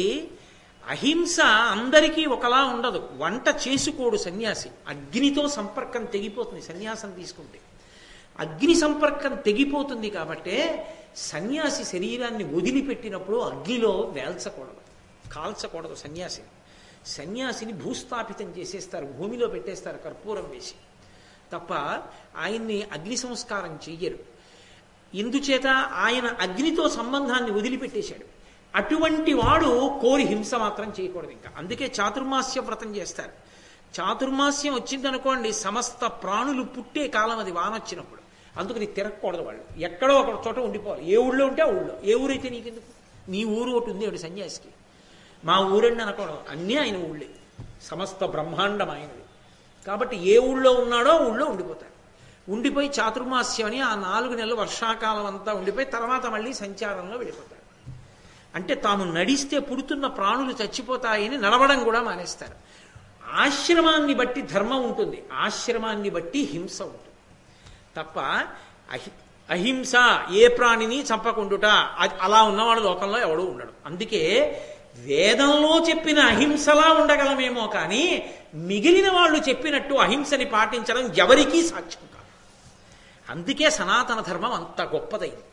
అహింస అందరికీ ఒకలా ఉండదు. వంట చేసుకోడు సన్యాసి. అగ్నితో సంపర్కం తెగిపోతుంది సన్యాసం తీసుకుంటే. అగ్ని సంపర్కం తెగిపోతుంది కాబట్టే సన్యాసి శరీరాన్ని వదిలిపెట్టినప్పుడు అగ్నిలో వేల్చకూడదు కాల్చకూడదు సన్యాసిని. సన్యాసిని భూస్థాపితం చేసేస్తారు భూమిలో పెట్టేస్తారు కర్పూరం వేసి. తప్ప ఆయన్ని అగ్ని సంస్కారం చెయ్యరు. ఇందుచేత ఆయన అగ్నితో సంబంధాన్ని వదిలిపెట్టేశాడు. అటువంటి వాడు కోరి హింస మాత్రం చేయకూడదు ఇంకా. అందుకే చాతుర్మాస్య వ్రతం చేస్తారు. చాతుర్మాస్యం వచ్చిందనుకోండి సమస్త ప్రాణులు పుట్టే కాలం అది వానొచ్చినప్పుడు. అందుకని తిరగకూడదు వాళ్ళు. ఎక్కడో ఒక చోట ఉండిపోవాలి. ఏ ఊళ్ళో ఉంటే ఆ ఊళ్ళో. ఏ ఊరైతే నీకెందుకు? నీ ఊరు ఒకటి ఉంది ఒకటి సన్యాసికి? మా ఊరండి అనకూడదు. అన్నీ ఆయన ఊళ్ళే. సమస్త బ్రహ్మాండం ఆయనది. కాబట్టి ఏ ఊళ్ళో ఉన్నాడో ఊళ్ళో ఉండిపోతాడు. ఉండిపోయి చాతుర్మాస్యం అని ఆ నాలుగు నెలలు వర్షాకాలం అంతా ఉండిపోయి తర్వాత మళ్ళీ సంచారంలో వెళ్ళిపోతాడు అంటే తాము నడిస్తే పుడుతున్న ప్రాణులు చచ్చిపోతాయని నడవడం కూడా మానేస్తారు. ఆశ్రమాన్ని బట్టి ధర్మం ఉంటుంది. ఆశ్రమాన్ని బట్టి హింస ఉంటుంది. తప్ప అహి అహింస ఏ ప్రాణిని చంపకుండుట అలా ఉన్నవాడు లోకంలో ఎవడూ ఉండడు. అందుకే వేదంలో చెప్పిన అహింసలా ఉండగలమేమో కానీ మిగిలిన వాళ్ళు చెప్పినట్టు అహింసని పాటించడం ఎవరికీ సాధ్యం కాదు. అందుకే సనాతన ధర్మం అంత గొప్పదైంది.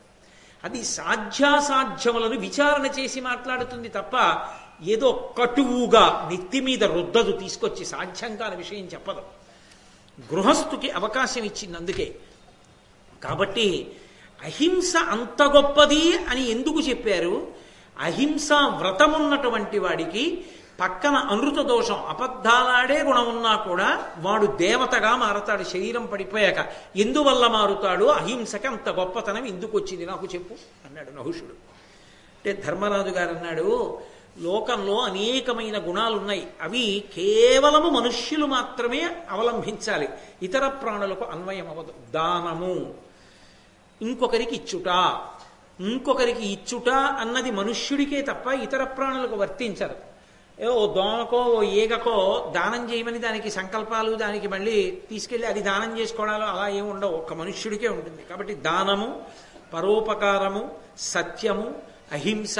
అది సాధ్యాసాధ్యములను విచారణ చేసి మాట్లాడుతుంది తప్ప ఏదో కటువుగా నెత్తి మీద రుద్దదు తీసుకొచ్చి సాధ్యం కాని విషయం చెప్పదు. గృహస్థుకి అవకాశం ఇచ్చింది అందుకే కాబట్టి అహింస అంత గొప్పది అని ఎందుకు చెప్పారు? అహింస వ్రతమున్నటువంటి వాడికి పక్కన అనృత దోషం అబద్ధాలాడే గుణం ఉన్నా కూడా వాడు దేవతగా మారతాడు శరీరం పడిపోయాక. ఎందువల్ల మారుతాడు? అహింసకి అంత గొప్పతనం ఎందుకు వచ్చింది నాకు చెప్పు అన్నాడు నహుషుడు. అంటే ధర్మరాజు గారు అన్నాడు లోకంలో అనేకమైన గుణాలు ఉన్నాయి అవి కేవలము మనుష్యులు మాత్రమే అవలంబించాలి. ఇతర ప్రాణులకు అన్వయం అవ్వదు దానము. ఇంకొకరికి ఇచ్చుట. ఇంకొకరికి ఇచ్చుట అన్నది మనుష్యుడికే తప్ప ఇతర ప్రాణులకు వర్తించదు ఓ దోమకో ఓ ఈగకో దానం చేయమని దానికి సంకల్పాలు దానికి మళ్ళీ తీసుకెళ్ళి అది దానం చేసుకోవడాలు అలా ఏమి ఉండవు. ఒక్క మనుష్యుడికే ఉంటుంది. కాబట్టి దానము పరోపకారము సత్యము అహింస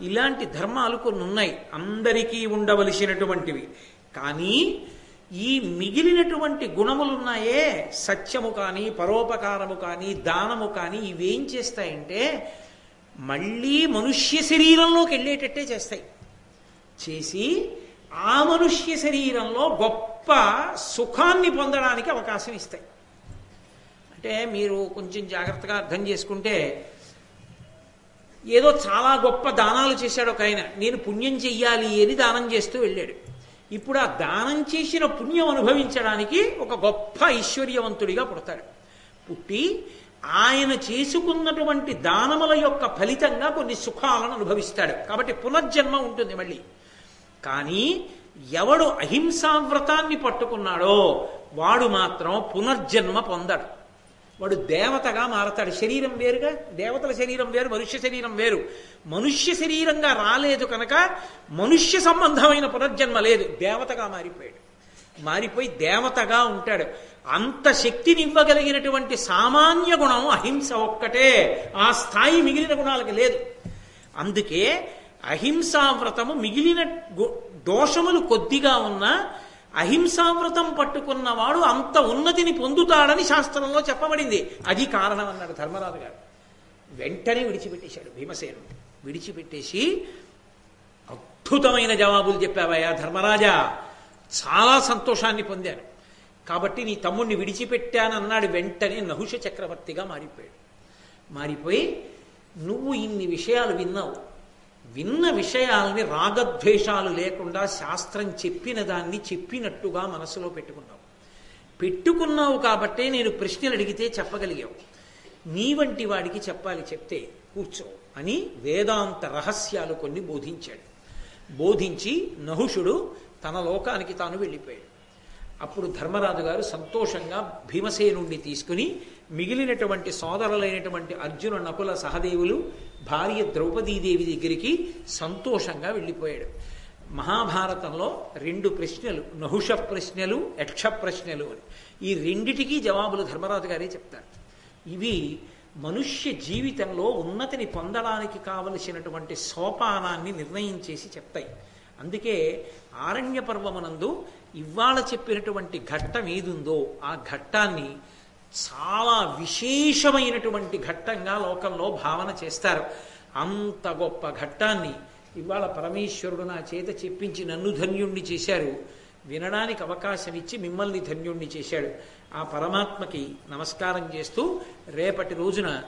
ఇలాంటి ధర్మాలు కొన్ని ఉన్నాయి అందరికీ ఉండవలసినటువంటివి. కానీ ఈ మిగిలినటువంటి గుణములున్నాయే. సత్యము కానీ పరోపకారము కానీ దానము కానీ ఇవేం చేస్తాయంటే మళ్ళీ మనుష్య శరీరంలోకి వెళ్ళేటట్టే చేస్తాయి. చేసి ఆ మనుష్య శరీరంలో గొప్ప సుఖాన్ని పొందడానికి అవకాశం ఇస్తాయి. అంటే మీరు కొంచెం జాగ్రత్తగా అర్థం చేసుకుంటే ఏదో చాలా గొప్ప దానాలు చేశాడు ఒక ఆయన. నేను పుణ్యం చెయ్యాలి అని దానం చేస్తూ వెళ్ళాడు. ఇప్పుడు ఆ దానం చేసిన పుణ్యం అనుభవించడానికి ఒక గొప్ప ఐశ్వర్యవంతుడిగా పుడతాడు. పుట్టి ఆయన చేసుకున్నటువంటి దానముల యొక్క ఫలితంగా కొన్ని సుఖాలను అనుభవిస్తాడు. కాబట్టి పునర్జన్మ ఉంటుంది మళ్ళీ. కానీ ఎవడు అహింసా వ్రతాన్ని పట్టుకున్నాడో వాడు మాత్రం పునర్జన్మ పొందడు. వాడు దేవతగా మారతాడు. శరీరం వేరుగా? దేవతల శరీరం వేరు మనుష్య శరీరం వేరు. మనుష్య శరీరంగా రాలేదు కనుక మనుష్య సంబంధమైన పునర్జన్మ లేదు. దేవతగా మారిపోయాడు. మారిపోయి దేవతగా ఉంటాడు. అంత శక్తిని ఇవ్వగలిగినటువంటి సామాన్య గుణం అహింస ఒక్కటే. ఆ స్థాయి మిగిలిన గుణాలకు లేదు. అందుకే అహింసా వ్రతము మిగిలిన దోషములు కొద్దిగా ఉన్నా అహింసావ్రతం పట్టుకున్నవాడు అంత ఉన్నతిని పొందుతాడని శాస్త్రంలో చెప్పబడింది. అది కారణం అన్నాడు ధర్మరాజు గారు. వెంటనే విడిచిపెట్టేశాడు భీమసేనుడు. విడిచిపెట్టేసి అద్భుతమైన జవాబులు చెప్పావయ్యా ధర్మరాజా. చాలా సంతోషాన్ని పొందాను. కాబట్టి నీ తమ్ముడిని విడిచిపెట్టానన్నాడు. వెంటనే నహుష చక్రవర్తిగా మారిపోయాడు. మారిపోయి నువ్వు ఇన్ని విషయాలు విన్నావు. విన్న విషయాల్ని రాగద్వేషాలు లేకుండా శాస్త్రం చెప్పిన దాన్ని చెప్పినట్టుగా మనసులో పెట్టుకున్నావు. పెట్టుకున్నావు కాబట్టే నేను ప్రశ్నలు అడిగితే చెప్పగలిగావు. నీ వంటి వాడికి చెప్పాలి చెప్తే కూర్చో అని వేదాంత రహస్యాలు కొన్ని బోధించాడు. బోధించి నహుషుడు తన లోకానికి తాను వెళ్ళిపోయాడు. అప్పుడు ధర్మరాజు గారు సంతోషంగా భీమసేనుణ్ణి తీసుకుని మిగిలినటువంటి సోదరులైనటువంటి అర్జున నకుల సహదేవులు భార్య ద్రౌపదీదేవి దగ్గరికి సంతోషంగా వెళ్ళిపోయాడు. మహాభారతంలో రెండు ప్రశ్నలు నహుష ప్రశ్నలు యక్ష ప్రశ్నలు అని. ఈ రెండిటికీ జవాబులు ధర్మరాజు గారే చెప్తారు. ఇవి మనుష్య జీవితంలో ఉన్నతిని పొందడానికి కావలసినటువంటి సోపానాన్ని నిర్ణయం చేసి చెప్తాయి. అందుకే ఆరణ్య పర్వమనందు ఇవాళ చెప్పినటువంటి ఘట్టం ఏదుందో ఆ ఘట్టాన్ని చాలా విశేషమైనటువంటి ఘట్టంగా లోకంలో భావన చేస్తారు. అంత గొప్ప ఘట్టాన్ని ఇవాళ పరమేశ్వరుడు నా చేత చెప్పించి నన్ను ధన్యుణ్ణి చేశారు. వినడానికి అవకాశం ఇచ్చి మిమ్మల్ని ధన్యుణ్ణి చేశాడు. ఆ పరమాత్మకి నమస్కారం చేస్తూ రేపటి రోజున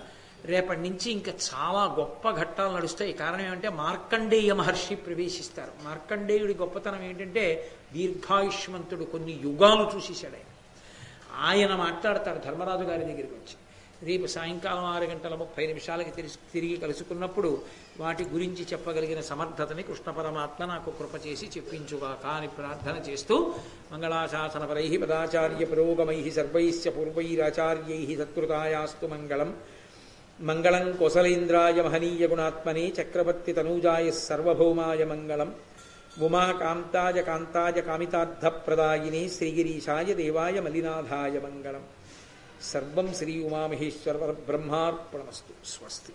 రేపటి నుంచి ఇంకా చాలా గొప్ప ఘట్టాలు నడుస్తాయి. కారణం ఏమంటే మార్కండేయ మహర్షి ప్రవేశిస్తారు. మార్కండేయుడి గొప్పతనం ఏంటంటే దీర్ఘాయుష్మంతుడు కొన్ని యుగాలు చూసేశాడు ఆయన. ఆయన మాట్లాడతాడు ధర్మరాజు గారి దగ్గరికి వచ్చి. రేపు సాయంకాలం ఆరు గంటల ముప్పై నిమిషాలకి తిరిగి తిరిగి కలుసుకున్నప్పుడు వాటి గురించి చెప్పగలిగిన సమర్థతని కృష్ణ పరమాత్మ నాకు కృప చేసి చెప్పించుగాక అని ప్రార్థన చేస్తూ మంగళాశాసనపరై పదాచార్య పురోగమై సర్వైశ్చ పూర్వైరాచార్యై సత్కృతాయాస్తు మంగళం. మంగళం కొసలేంద్రాయ మహనీయ గుణాత్మనే చక్రవర్తి తనూజాయ సర్వభౌమాయ మంగళం. उमा कांताज कांताज कामितार्थ प्रदायिनी श्रीगिरीशाय देवाय मलिनाथाय मंगलम सर्व श्री उमा महेश्वर ब्रह्मार्पणमस्तु. स्वस्ति.